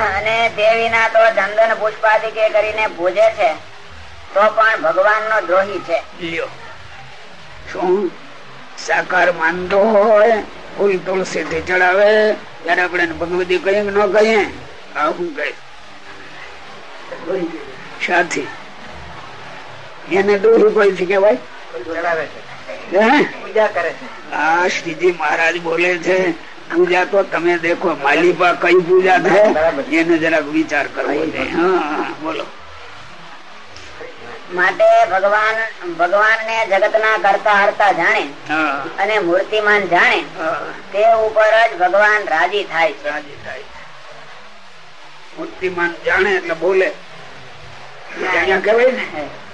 અને દેવીના તો ચંદન પુષ્પાદિકે કરીને પૂજે છે તો પણ ભગવાન નો દ્રોહી છે. લ્યો. શું? સાકાર માનતો હોય ફૂલ તુલસી થી ચડાવે ત્યારે આપણે ભગવતી કઈ ન કહીએ. આવું કહે સાથી એને દૂરથી કેવાય આ શ્રીજી મહારાજ બોલે છે પૂજા તો તમે દેખો માલિપા કઈ પૂજા છે એને જરાક વિચાર કરવો હા બોલો. માટે ભગવાન ભગવાન ને જગત ના કરતા હરતા જાણે અને મૂર્તિમાન જાણે તે ઉપર જ ભગવાન રાજી થાય છે. રાજી થાય મૂર્તિમાન જાણે એટલે બોલે. કે પણ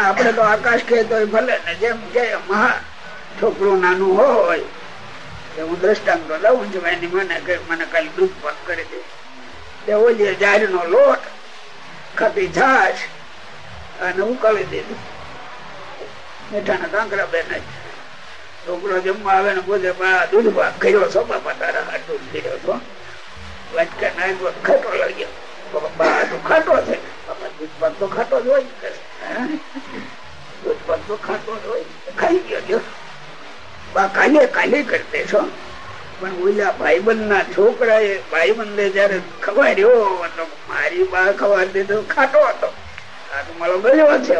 આપડે તો આકાશ કહે તો ભલે ને. જેમ કે મહા છોકરું નાનું હોય હું દ્રષ્ટાંત લઉં છું. એની મને મને કાલે દૂધ પાક કરી દે. ઓલી જાહેર નો લોટ ખપી છાશ અને ઉકાળી દીધું. મીઠાના કાંકરા બેન છોકરો જમવા આવે ને બોલે દૂધ બા કર્યો છો, બાપા, તારા દૂધ લીધો છો? વાંચકા નાખ્યો, ખાટો લાગ્યો. ખાટો છે. દૂધ પાક તો ખાટો જ હોય દૂધ તો ખાતો જ હોય ખાઈ ગયો જો બા, કાલે કાલે કરતે છો પણ ઓલા ભાઈબંધ ના ભાઈબંધે જયારે ખવાડ્યો તો મારી બા ખવાર દીધો ખાટો હતો. મારો ગયો છે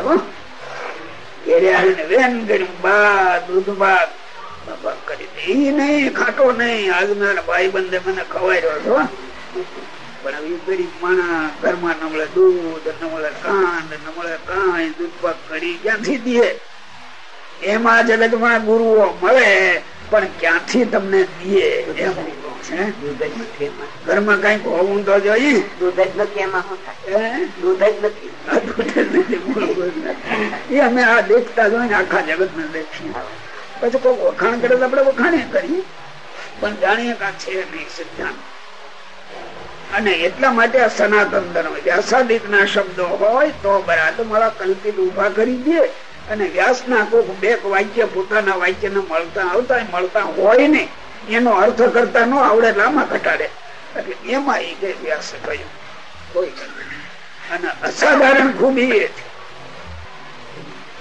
ખાટો નહીં. આજના ભાઈ બંધે મને ખવાર્યો છો પણ ગરીબ માણા ઘરમાં ન મળે દૂધ ન મળે કાંડ ન મળે કાંઈ, દૂધ પાક કરી ક્યાંથી દે? એમાં જગતમાં ગુરુઓ મળે, પણ ક્યાંથી તમને દે? એમ ઘરમાં કંઈક હોવું તો જોઈએ દૂધ જ નથી એમાં શું થાય? હે? દૂધ જ નથી. આ દૂધ જ નથી, મૂળભૂત નથી. એ અમે આ દેખતા જોઈને આખા જગત ને દેખીએ પછી કોઈ વખાણ કરે તો આપણે વખાણે કરીએ. પણ જાણીએ કા છે નહીં સિદ્ધાંત. અને એટલા માટે આ સનાતન ધર્મ વ્યાસાદિક ના શબ્દો હોય તો બરાબર મારા કલ્પિત ઊભા કરી દે. અને વ્યાસ ના કોક બે વાક્ય પોતાના વાક્ય ને મળતા આવતા મળતા હોય ને એનો અર્થ કરતા ન આવડે લાંબા ઘટાડે. એટલે એમાં એ કે વ્યાસ કહ્યું કોઈ અને અસાધારણ ખૂબી એ છે.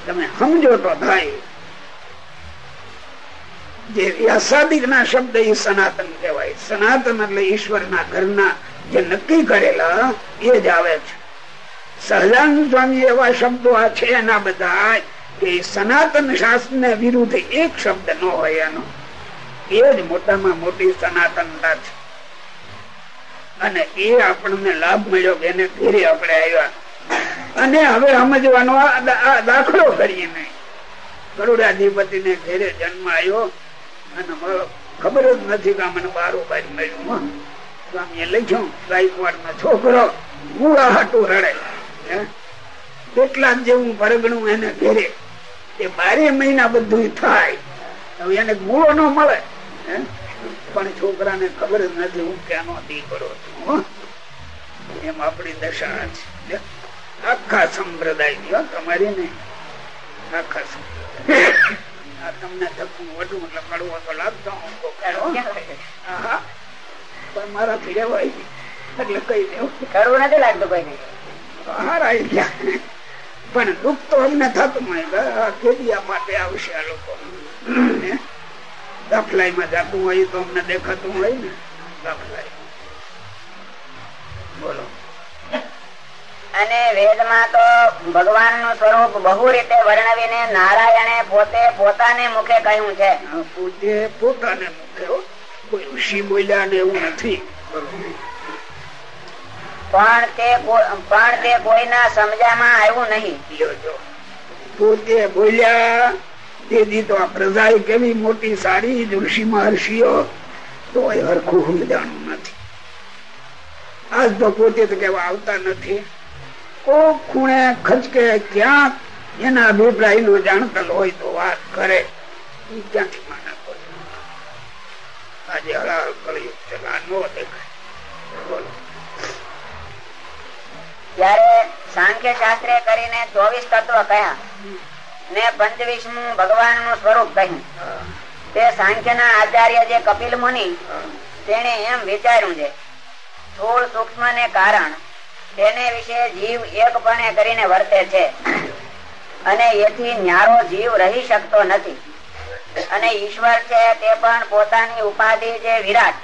તમે સમજો તો થાય જે વ્યાસાદિક ના શબ્દ એ સનાતન કહેવાય. સનાતન એટલે ઈશ્વરના ઘરના જે નક્કી કરેલા એ જ આવે છે. સહજાનંદ સ્વામી એવા શબ્દો આ છે એના બધા કે સનાતન શાસ્ત્ર ને વિરુદ્ધ એક શબ્દ ન હોય એનો. એ જ મોટામાં મોટી સનાતનતા છે અને એ આપણને લાભ મળ્યો કે એને ઘેરે આપણે આવ્યા અને હવે સમજવાનો દાખલો કરીએ નહીં ગરુડાધિપતિ ને ઘેરે જન્મ આવ્યો અને ખબર જ નથી કે મને બારોબાર મળ્યું. સ્વામીએ લખ્યું ગાયકવાડ નો છોકરો ગુળા હાટું રડે? કેટલા જેવું પરગણું એને ઘેરે એ બારે મહિના બધું થાય હવે એને ગુળો ન મળે? પણ છોકરાને ખબર જ નથી હું ક્યાંનો દીકરો છું. એમ આપણી દશા છે. આખા સંપ્રદાય થયો તમારી ને. આખા સંપ્રદાય તમને ધક્કું વધુ એટલે કડવો તો લાગતો કડવો. પણ મારાથી રેવાય એટલે કઈ દેવું કરવું નથી લાગતું કોઈને. હારા ગયા. પણ દુઃખ તો અમને થતું કેડિયા માટે આવશે આ લોકો? દાખલાઈમાં જતું હોય તો અમને દેખાતું હોય ને. દાખલાઈ બોલો. અને વેદમાં તો ભગવાનનું સ્વરૂપ બહુ રીતે વર્ણવીને નારાયણે પોતે પોતાને મુખે કહ્યું છે. પોતે પોતાને મુખે કોઈ ઋષિ બોલ્યા ને એવું નથી. પણ તે પણ તે કોઈના સમજામાં આવ્યું નહીં. જો. પોતે બોલ્યા તેથી તો આ પ્રજા કેવી મોટી સારી ઋષિ મહર્ષિઓ તો એ હરખું સમજાણું નથી. આજ તો પોતે તો કેવા આવતા નથી. કોક ખૂણે ખચકે ક્યાંક એના અભિપ્રાય નો જાણતલ હોય તો વાત કરે. ક્યાંથી માના કોઈ આજે હળાળ કળિયુગ ચલા નો દેખાય. બોલો. ત્યારે સાંખ્ય શાસ્ત્રે કરીને ચોવીસ તત્વ કહ્યા ને પંચવીસમું ભગવાનનું સ્વરૂપ કહ્યું. તે સાંખ્ય ના આચાર્ય જે કપિલ મુનિ. તેને એમ વિચાર્યું છે, સ્થૂળ સૂક્ષ્મ ને કારણ તેને વિશે જીવ એકપણે કરીને વર્તે છે અને એથી ન્યારો જીવ રહી શકતો નથી. અને ઈશ્વર છે તે પણ પોતાની ઉપાધિ જે વિરાટ,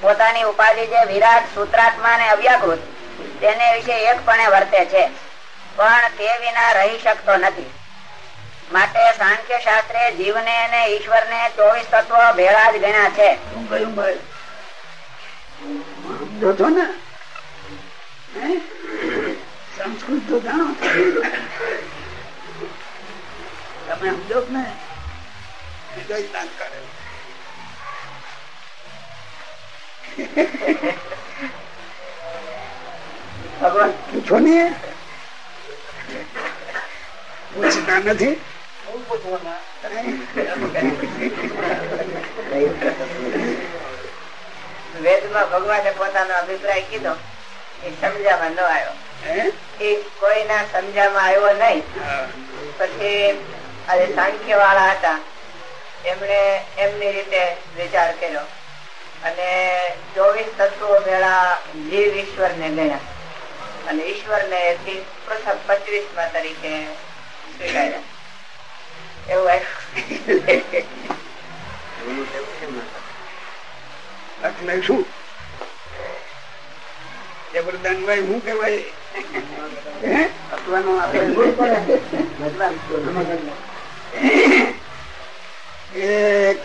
પોતાની ઉપાધિ જે વિરાટ સૂત્રાત્મા ને અવ્યાકૃત, તેને વિશે એકપણે વર્તે છે. પણ તે વિના રહી શકતો નથી. માટે સાંખ્ય શાસ્ત્રે જીવને અને ઈશ્વરને ચોવીસ તત્વ ભેળા જ ગણ્યા છે? સંસ્કૃત તો જાણો તમે સમજો ને ભગવાન પૂછો ને પૂછતા નથી? વેદમાં ભગવાને પોતાનો અભિપ્રાય કીધો. એ સમજામાં ન આવ્યો? એ કોઈના સમજામાં આવ્યો નહીં. પછી આજે સાંખ્ય વાળા હતા. એમણે એમની રીતે વિચાર કર્યો. અને ચોવીસ તત્વો મેળા જીવ ઈશ્વર ને ગણ્યા. અને ઈશ્વર ને પૃથક પચીસમાં તરીકે સ્વીકાર્યા. એવું એટલે શું? જબરદાનભાઈ શું કેવાય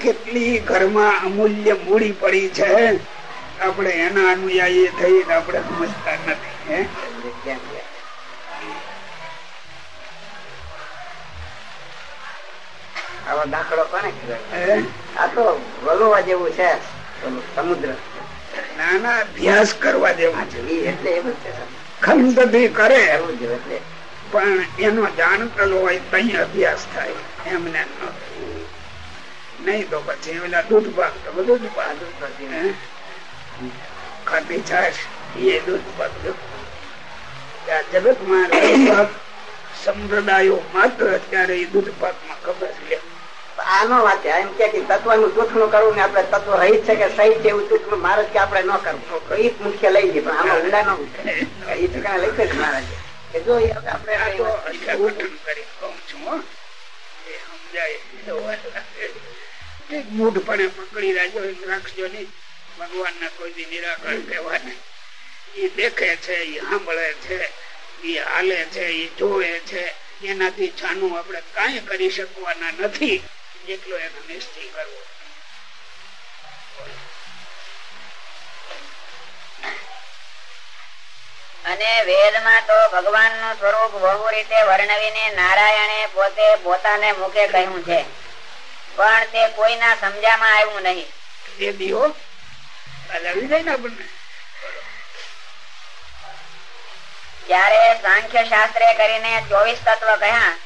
કેટલી ઘરમાં અમૂલ્ય મૂડી પડી છે. આપણે એના અનુયાયી થઈ આપણે સમજતા નથી આવો દાખલો કોને આ તો વગવા જેવું છે સમુદ્ર. ના ના અભ્યાસ કરવા જેવા છે. એટલે એવું છે. ખંડથી કરે. એવું જ એટલે. પણ એનો જાણતો હોય તઈ અભ્યાસ થાય. એમને નહીં તો પછી ઓલા દૂધ પાક તો બધું જ પાક. ખાતી છાશ એ દૂધ પાક જગતમાં સંપ્રદાયો માત્ર અત્યારે એ દૂધ પાકમાં ખબર છે. આનો વાત છે. એમ કે તત્વનું ચૂથણું કરવું ને આપણે તત્વ રહી છે કે સહી છે એવું જૂઠ મારે કે આપડે ન કરવું. એ મુખ્ય લઈ ગઈ પણ આમાં ઊંડા નો એ ઠેકાણે લખ્યું છે મહારાજે કે જો આપણે આ પકડી રાખજો રાખજો નહીં. ભગવાન ના કોઈ નિરાકરણ કહેવા નહીં એ દેખે છે એ સાંભળે છે એ હાલે છે એ જોવે છે. એનાથી છાનું આપણે કાંઈ કરી શકવાના નથી. જેટલો એનો નિશ્ચય કરવો. અને વેદમાં તો ભગવાનનું સ્વરૂપ બહુ રીતે વર્ણવીને નારાયણે પોતે પોતાને મુખે કહ્યું છે. પણ તે કોઈના સમજામાં આવ્યું નહીં. એ દીવો આવી જાય ને આપણને. ત્યારે સાંખ્ય શાસ્ત્રે કરીને ચોવીસ તત્વ કહ્યા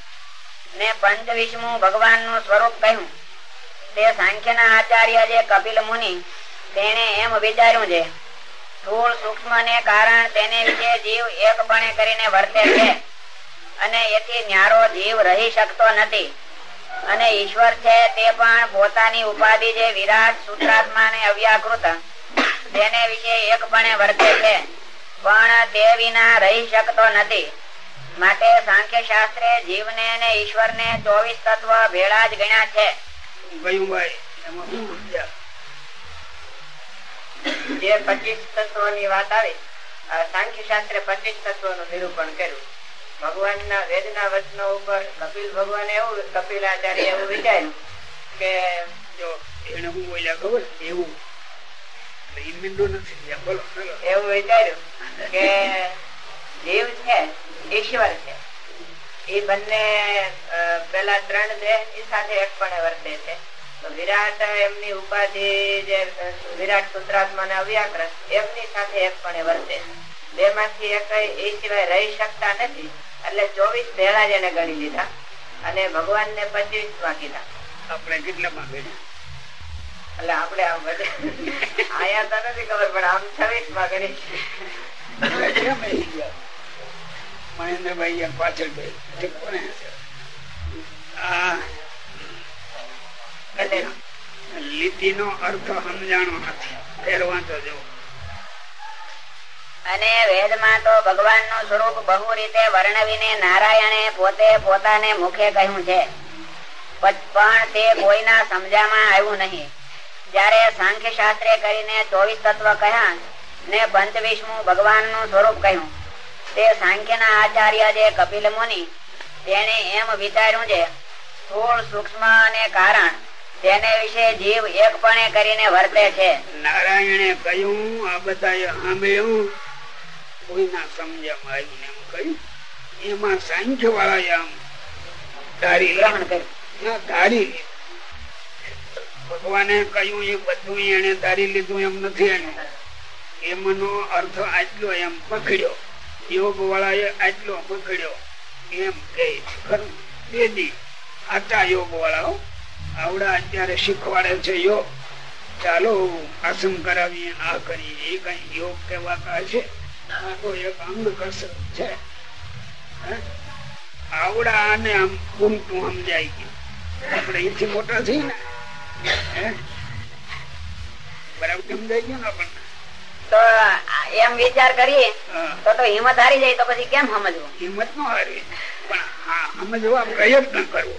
ને પંચ વિષ્ણુ ભગવાનનું સ્વરૂપ કહ્યું. તે સાંખ્ય ના આચાર્ય જે કપિલ મુનિ તેને એમ વિચાર્યું છે, સ્થૂળ સૂક્ષ્મ ને કારણ તેને વિશે જીવ એકપણે કરીને વર્તે છે અને એથી ન્યારો જીવ રહી શકતો નથી. અને ઈશ્વર છે તે પણ પોતાની ઉપાધિ જે વિરાટ સૂત્રાત્મા ને અવ્યાકૃત, તેને વિશે એકપણે વર્તે છે. પણ તે વિના રહી શકતો નથી. માટે સાંખ્ય શાસ્ત્રે જીવને અને ઈશ્વરને ચોવીસ તત્વ ભેળા જ ગણ્યા છે? જે પચીસ તત્વો ની વાત આવી સાંખ્ય શાસ્ત્રે પચીસ તત્વો નું નિરૂપણ કર્યું ભગવાન ના વેદ ના વચનો ઉપર કપિલ ભગવાન એવું કપિલાચાર્ય એવું વિચાર્યું કે જો એને હું બોલ્યા ખબર એવું. એવું વિચાર્યું કે જીવ છે ઈશ્વર છે. એ બંને પેલા ત્રણ દેહની સાથે એક પણ વર્તે છે. તો વિરાટ એમની ઉપાધિ જે વિરાટ સૂત્રાત્મા ને અવ્યાકૃત એમની સાથે એકપણે વર્તે બે માંથી એક એ સિવાય રહી શકતા નથી. એટલે ચોવીસ ભેળા જ એને ગણી લીધા અને ભગવાન ને પચીસમાં કીધા આપણે કેટલામાં ગણ્યા? એટલે આપણે આમ બધે આયા તો નથી ખબર પણ આમ છવ્વીસમાં ગણી? મહેન્દ્રભાઈ પાછળ હશે? આ અર્થ સમજાણો નથી. ફેર વાંચો જો અને વેદમાં તો ભગવાનનું સ્વરૂપ બહુ રીતે વર્ણવીને નારાયણે પોતે પોતાને મુખે કહ્યું છે. પણ તે કોઈના સમજામાં આવ્યું નહીં. જ્યારે સાંખ્ય શાસ્ત્રે કરીને ચોવીસ તત્વ કહ્યા ને પંચ વિષ્ણુ ભગવાનનું સ્વરૂપ કહ્યું. તે સાંખ્ય ના આચાર્ય જે કપિલ મુનિ તેને એમ વિચાર્યું છે સ્થૂળ સૂક્ષ્મ અને કારણ તેને વિશે જીવ એકપણે કરીને વર્તે છે. નારાયણે કહ્યું આ બધા સાંભળ્યું. કોઈના સમજમાં આવ્યું એમ કહ્યું એમાં સાંખ્ય વાળા આમ ધારી ગ્રહણ કર્યું. ના, ધારી. ભગવાને કહ્યું એ બધું એને ધારી લીધું એમ નથી એનું એમનો અર્થ આટલો એમ પકડ્યો. યોગ વાળાએ આટલો પકડ્યો. એમ છે. ખરું. તેથી આટા યોગ વાળાઓ આવડા અત્યારે શીખવાડે છે યોગ. ચાલો આસન કરાવીએ. આ કરીએ. એ કઈ યોગ કેવાતા છે આ તો એક અંગ કસરત છે? આવડા આને આમ ઊંટું સમજાય ગયું. આપણે અહીંથી મોટા થઈ ને? બરાબર સમજાય ગયું ને આપણને? તો એમ વિચાર કરીએ તો તો હિંમત હારી જાય તો પછી કેમ સમજવું? હિંમત નો હારી. પણ સમજવા પ્રયત્ન કરવો.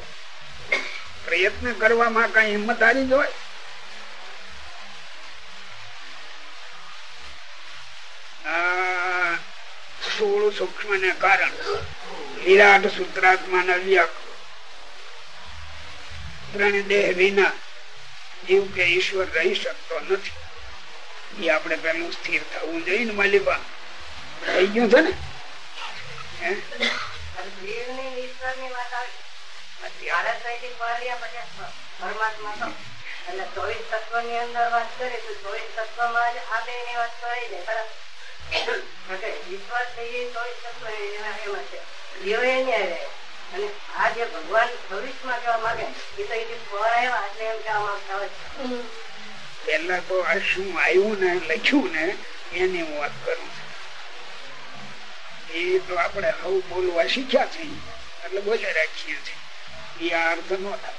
પ્રયત્ન કરવામાં કઈ હિંમત હારી જ હોય. સ્થૂળ સૂક્ષ્મ ને કારણ વિરાટ સૂત્રાત્મા ને વ્યક્ત ત્રણ દેહ વિના જીવ કે ઈશ્વર રહી શકતો નથી. એ આપણે પેલું સ્થિર થવું જોઈએ ને માલિકા થઈ ગયું છે ને? ભગવાન ભવિષ્યમાં કહેવા માંગે એ તો એની એમ કેવા માંગતા હોય. પેલા તો આ શું આવ્યું ને લખ્યું ને એની હું વાત કરું છું. એ તો આપણે હવ બોલવા શીખ્યા છે એટલે બોલે રાખીએ છીએ. એ આ અર્થ નો થાય.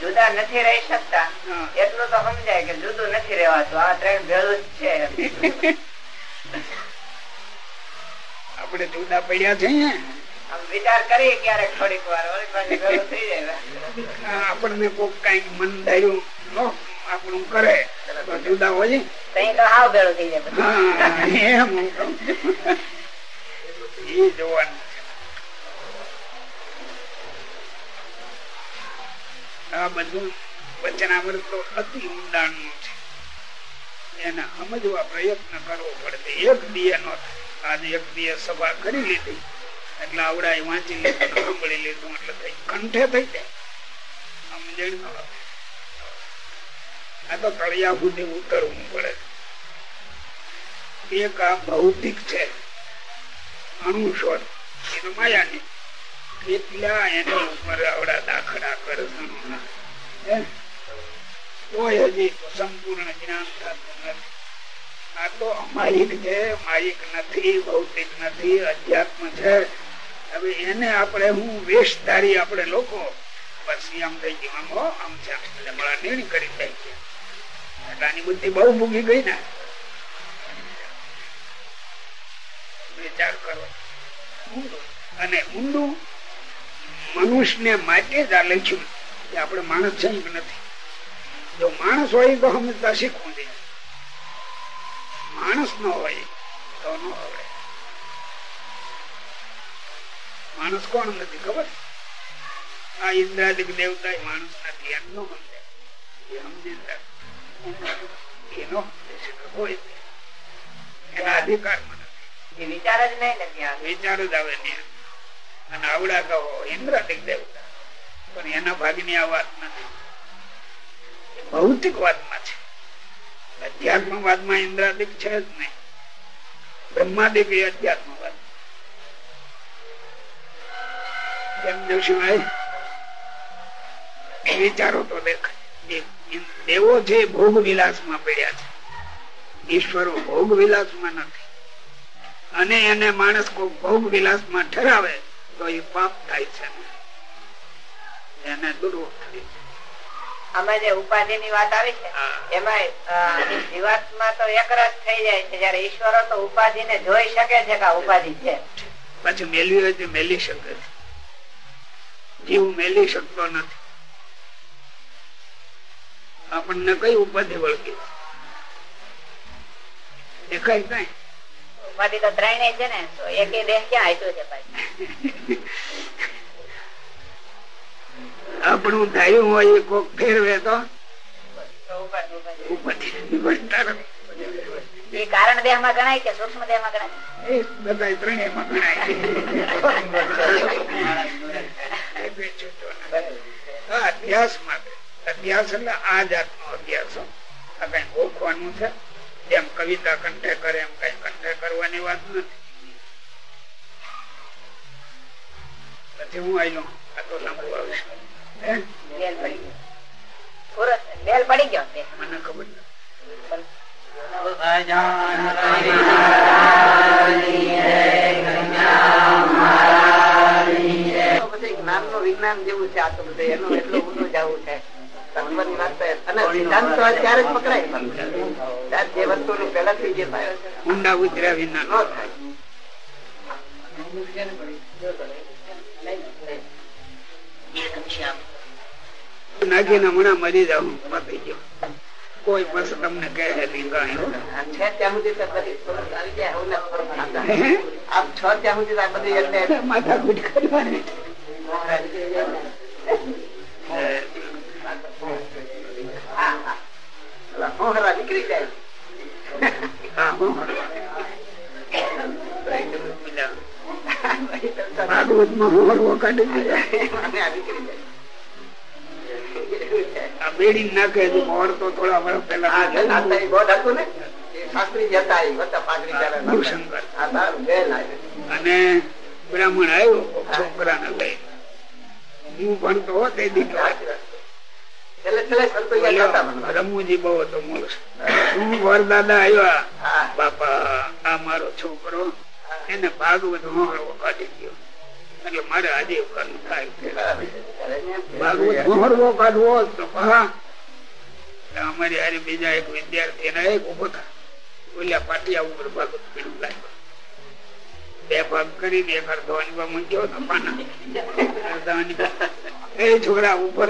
જુદા નથી રહી શકતા. એટલું તો સમજાય કે જુદું નથી રહેવાતું. આ ત્રણ ભેળું જ છે. [LAUGHS] આપણે જુદા પડ્યા છે વિચાર કરીએ ક્યારેક થોડીક વાર આપણને કોક કંઈક મન ધાર્યું આપણું કરે. તો જુદા હોય. તો હાવ ભેળું થઈ જાય બધું. હા એમ હું કહું છું. એ જોવાનું. આ બધું વચનામૃત તો અતિ ઊંડાણ છે. એને સમજવા પ્રયત્ન કરવો પડે. એક દિયે નો થાય. આજે એક દિયે સભા કરી લીધી. એટલે આવડા વાંચી લીધું સાંભળી લીધું એટલે થઈ કંઠે થઈ જાય. સમજણ આ તો તળિયા સુધી ઉતરવું પડે. એક આ ભૌતિક છે. અણુશોધ એ તો માયાની કેટલા એના ઉપર આવડા દાખલા કરે હે? તોય હજી સંપૂર્ણ જ્ઞાન થતું નથી. આ તો અમાયિક છે માયિક નથી ભૌતિક નથી અધ્યાત્મ છે. હવે એને આપણે હું વેશધારી આપણે લોકો બસ આમ થઈ ગયું, આમ આમ છે. મળા નિર્ણય કરી દે એટલે આની બુદ્ધિ બહુ ભૂગી ગઈ ને. વિચાર કરો. અને ઊંડું મનુષ્યને માટે જ આ લખ્યું કે આપણે માણસ છે નથી. જો માણસ હોય તો સમજતા શીખવું જોઈએ. માણસ ન હોય તો ન આવડે માણસ કોણ નથી ખબર? આ ઇન્દ્રાદિક દેવતા માણસ નથી એમ નો સમજે એ સમજી એનો હોય. એના અધિકાર વિચાર જ નહીં વિચાર જ આવે ને અને આવડા કહો ઇન્દ્રાદિક દેવતા. પણ એના ભાગની આ વાત નથી. એ ભૌતિક વાતમાં છે. અધ્યાત્મવાદમાં ઇન્દ્રાદિક છે જ નહીં. બ્રહ્માદિક એ અધ્યાત્મવાદ. કેમ જોશીભાઈ વિચારો તો દેખ દેવો છે ભોગ વિલાસમાં પડ્યા છે ઈશ્વરો ભોગ વિલાસમાં નથી. અને એને માણસ કોઈ ભોગ વિલાસમાં ઠરાવે તો એ પાપ થાય છે એને દુર્ભોગ થાય છે. અમે જે ઉપાધિ ની વાત આવી છે. એમાં જીવાત્મા તો એક રસ થઈ જાય છે જયારે ઈશ્વરો તો ઉપાધિ ને જોઈ શકે છે કે ઉપાધિ છે. પછી મેલવી હોય તો શકે છે. જીવ મેલી શકતો નથી. આપણને કઈ ઉપાધિ વળગી? દેખાય કઈ? ઉપાધિ તો ત્રણેય છે ને તો એક દેહ ક્યાં આપ્યો છે પાછી આપણું ધાર્યું હોય એ કોક ફેરવે તો? તો ઉપાધિ ઉપાધિ. ઉપાધિ વળતર. એ કારણ દેહમાં ગણાય કે સૂક્ષ્મ દેહમાં ગણાય બધા ગણાય. એ બે છૂટો અભ્યાસ માટે. અભ્યાસ એટલે આ જાતનો અભ્યાસ આ કઈ ગોખવાનું છે. જેમ કવિતા કંઠે કરે એમ કઈ કંઠે કરવાની વાત નથી. પછી હું આયલો? આ તો લાંબુ આવશે. પડી ગયો. પુરુષ બેલ પડી ગયો મને ખબર નથી. વિજ્ઞાન જેવું છે આ તો બધું એનું એટલું ઊંડું જવું છે. ઊંડા ઉતર્યા વિના ન થાય. નાખીને હમણાં મરી જાઉં પતી ગયો. કોઈ વસ્તુ તમને કહે નહીં ત્યાં સુધી આ છ ત્યાં સુધી તો તો. પેલા નીકળી જાય હા, હો. હોરવો કાઢી બેડી નાખે છે મોર તો થોડા વર્ષ બોધ હતું ને. અને બ્રાહ્મણ આવ્યો છોકરાને લઈ હું ભણતો હો તે દીકરો. રમુજી બહુ હતો હું વરદાદા આવ્યા. બાપા આ મારો છોકરો એને ભાગવત હોહળવો કાઢી ગયો. એટલે મારે આજે કરવું થાય ભાગવત હોહળવો કાઢવો તો અમારી હારે બીજા એક વિદ્યાર્થી એક ઊભો થાય ઓલા પાટિયા ઉપર ભાગવત પીડું લાગ્યો. બે પગ કરી બે ઘર ધોવાની મૂક્યો તો એ છોકરા ઉપર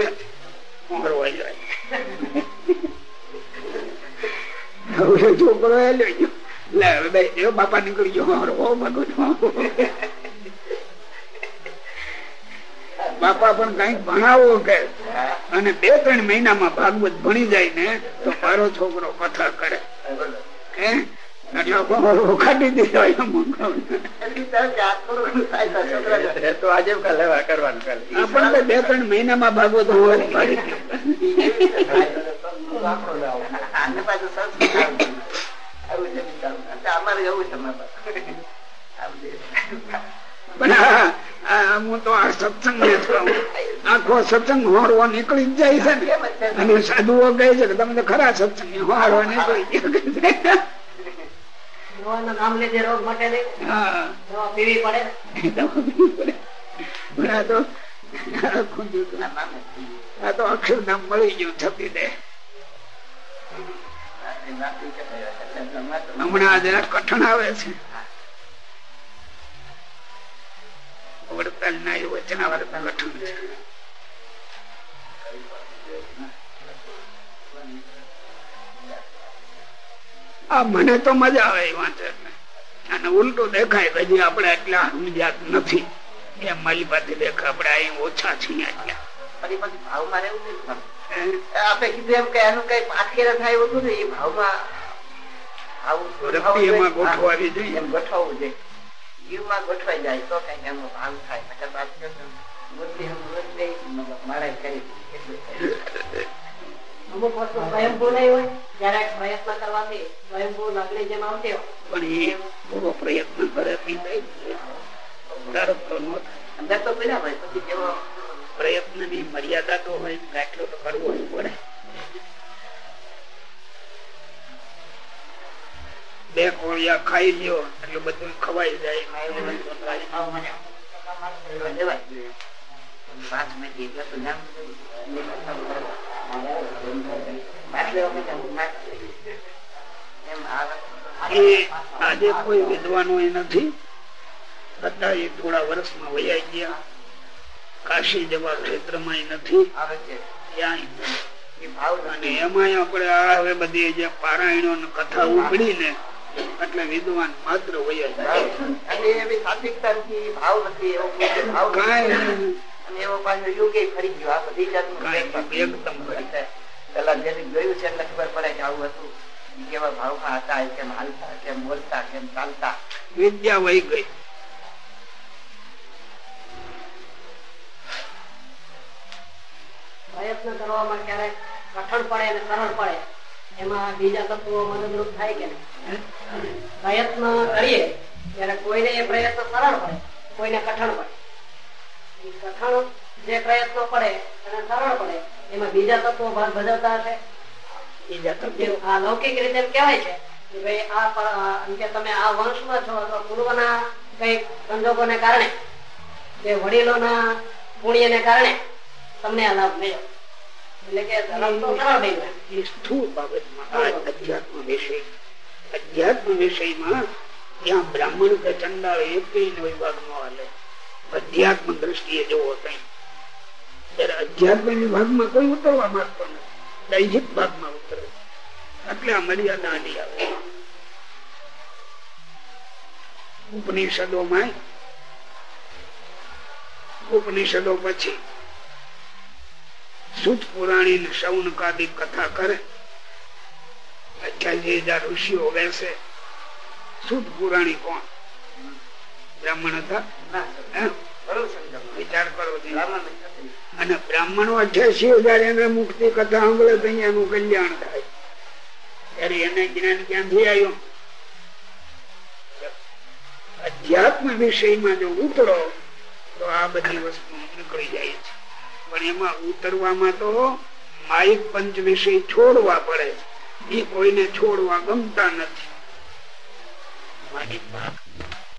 બાપા પણ કંઈક ભણાવો કે, અને બે, ત્રણ મહિનામાં ભાગવત ભણી જાય ને, તો મારો છોકરો કથા કરે. કે બે ત્રણ આ- આ હું તો સત્સંગ આખો સત્સંગ હોરવો નીકળી જાય છે? અને સાધુઓ કહે છે કે તમે ખરા સત્સંગ હોરવો નીકળી ગયા નામ લીધે રોગ મટે નહીં. હા. દવા પીવી પડે. આ તો. આ તો અક્ષરધામ મળી ગયું છપી દે. હમણાં જરા કઠણ આવે છે. વડતાલ ના વચના વડતા કઠણ છે. આ મને તો મજા આવે વાંચે અને ઉલટું દેખાય હજી આપણે એટલા સમજ્યાત નથી એમ મારી પાસે દેખા આપણે અહીં ઓછા છીએ એટલા? આપણે કીધું એમ કે એનું કઈ પાઠકેરા થાય એવું હતું ને એ ભાવમાં આવું વૃત્તિ એમાં ગોઠવાવી જોઈએ. એમ ગોઠવવું જોઈએ જીવમાં ગોઠવાઈ જાય તો કંઈક એનો ભાવ થાય પાછું કેવું બુદ્ધિ મતલબ મારે કરી. અમુક વસ્તુ સ્વયંભૂ નહીં હોય જયારે પ્રયત્ન કરવાથી સ્વયંભૂ લાગણી જેમ આવતી પણ એ પૂરો પ્રયત્ન કરે તો ન અંદર તો પીડા પછી જેવો પ્રયત્નની મર્યાદા તો હોય ને તો કરવો જ પડે. બે કોળિયા ખાઈ લ્યો એટલે બધું ખવાઈ જાય. પાંચ મિનિટ એટલે તો નામ આજે કોઈ વિદ્વાનો નથી. બધા એ થોડા વર્ષમાં વયા ગયા. કાશી જેવા ક્ષેત્રમાં નથી. અને એમાં આપણે આ હવે બધી જે પારાયણો કથા ઉપડી ને એટલે વિદ્વાન માત્ર વયા જાય અને એવી પાછો યુગે ફરી ગયો. આ બધી જાતનું. એકદમ ફરી. પેલા જેને જોયું છે એટલે ખબર પડે કે આવું હતું. કેવા ભાવમાં હતા, કેમ હાલતા, કેમ બોલતા, કેમ ચાલતા. વિદ્યા વહી ગઈ. પ્રયત્ન કરવામાં ક્યારેક કઠણ પડે અને સરળ પડે. એમાં બીજા તત્વો મદદરૂપ થાય કે? પ્રયત્ન કરીએ, ત્યારે કોઈને એ પ્રયત્ન સરળ પડે, કોઈને કઠણ પડે. કઠણ જે પ્રયત્નો પડે અને સરળ પડે. એમાં બીજા તત્વો ભાગ ભજવતા હશે? બીજા તત્વો આ લૌકિક રીતે કહેવાય છે કે ભાઈ આ કે તમે આ વંશમાં છો અથવા પૂર્વના કંઈક સંજોગોને કારણે, કે વડીલોના પુણ્યને કારણે તમને આ લાભ મળ્યો. એટલે કે રસ્તો સરળ થઈ બાબતમાં અધ્યાત્મ વિષય, અધ્યાત્મ વિષયમાં જ્યાં બ્રાહ્મણ કે ચંડાળ એક નવી નો હાલે, અધ્યાત્મ દ્રષ્ટિએ જોવો કઈ ત્યારે અધ્યાત્મ વિભાગમાં કોઈ ઉતરવા માંગતો નથી. દૈહિક ભાગમાં ઉતરે એટલે આ મર્યાદા નહીં આવે. ઉપનિષદોમાં ઉપનિષદો પછી સુત પુરાણી ને સૌનકાદી કથા કરે. અઠ્યાસી હજાર ઋષિઓ બેસે સુત પુરાણી કોણ? બ્રાહ્મણ હતા? વિચાર કરો છે. અને બ્રાહ્મણો અઠ્યાસી હજાર એને મુક્તિ કથા સાંભળે તો એનું કલ્યાણ થાય. ત્યારે એને જ્ઞાન ક્યાંથી આવ્યું? અધ્યાત્મ વિષયમાં જો ઉતરો, તો આ બધી વસ્તુ નીકળી જાય છે. પણ એમાં ઉતરવામાં તો માઇક પંચ વિષય છોડવા પડે એ કોઈને છોડવા ગમતા નથી. ભાગ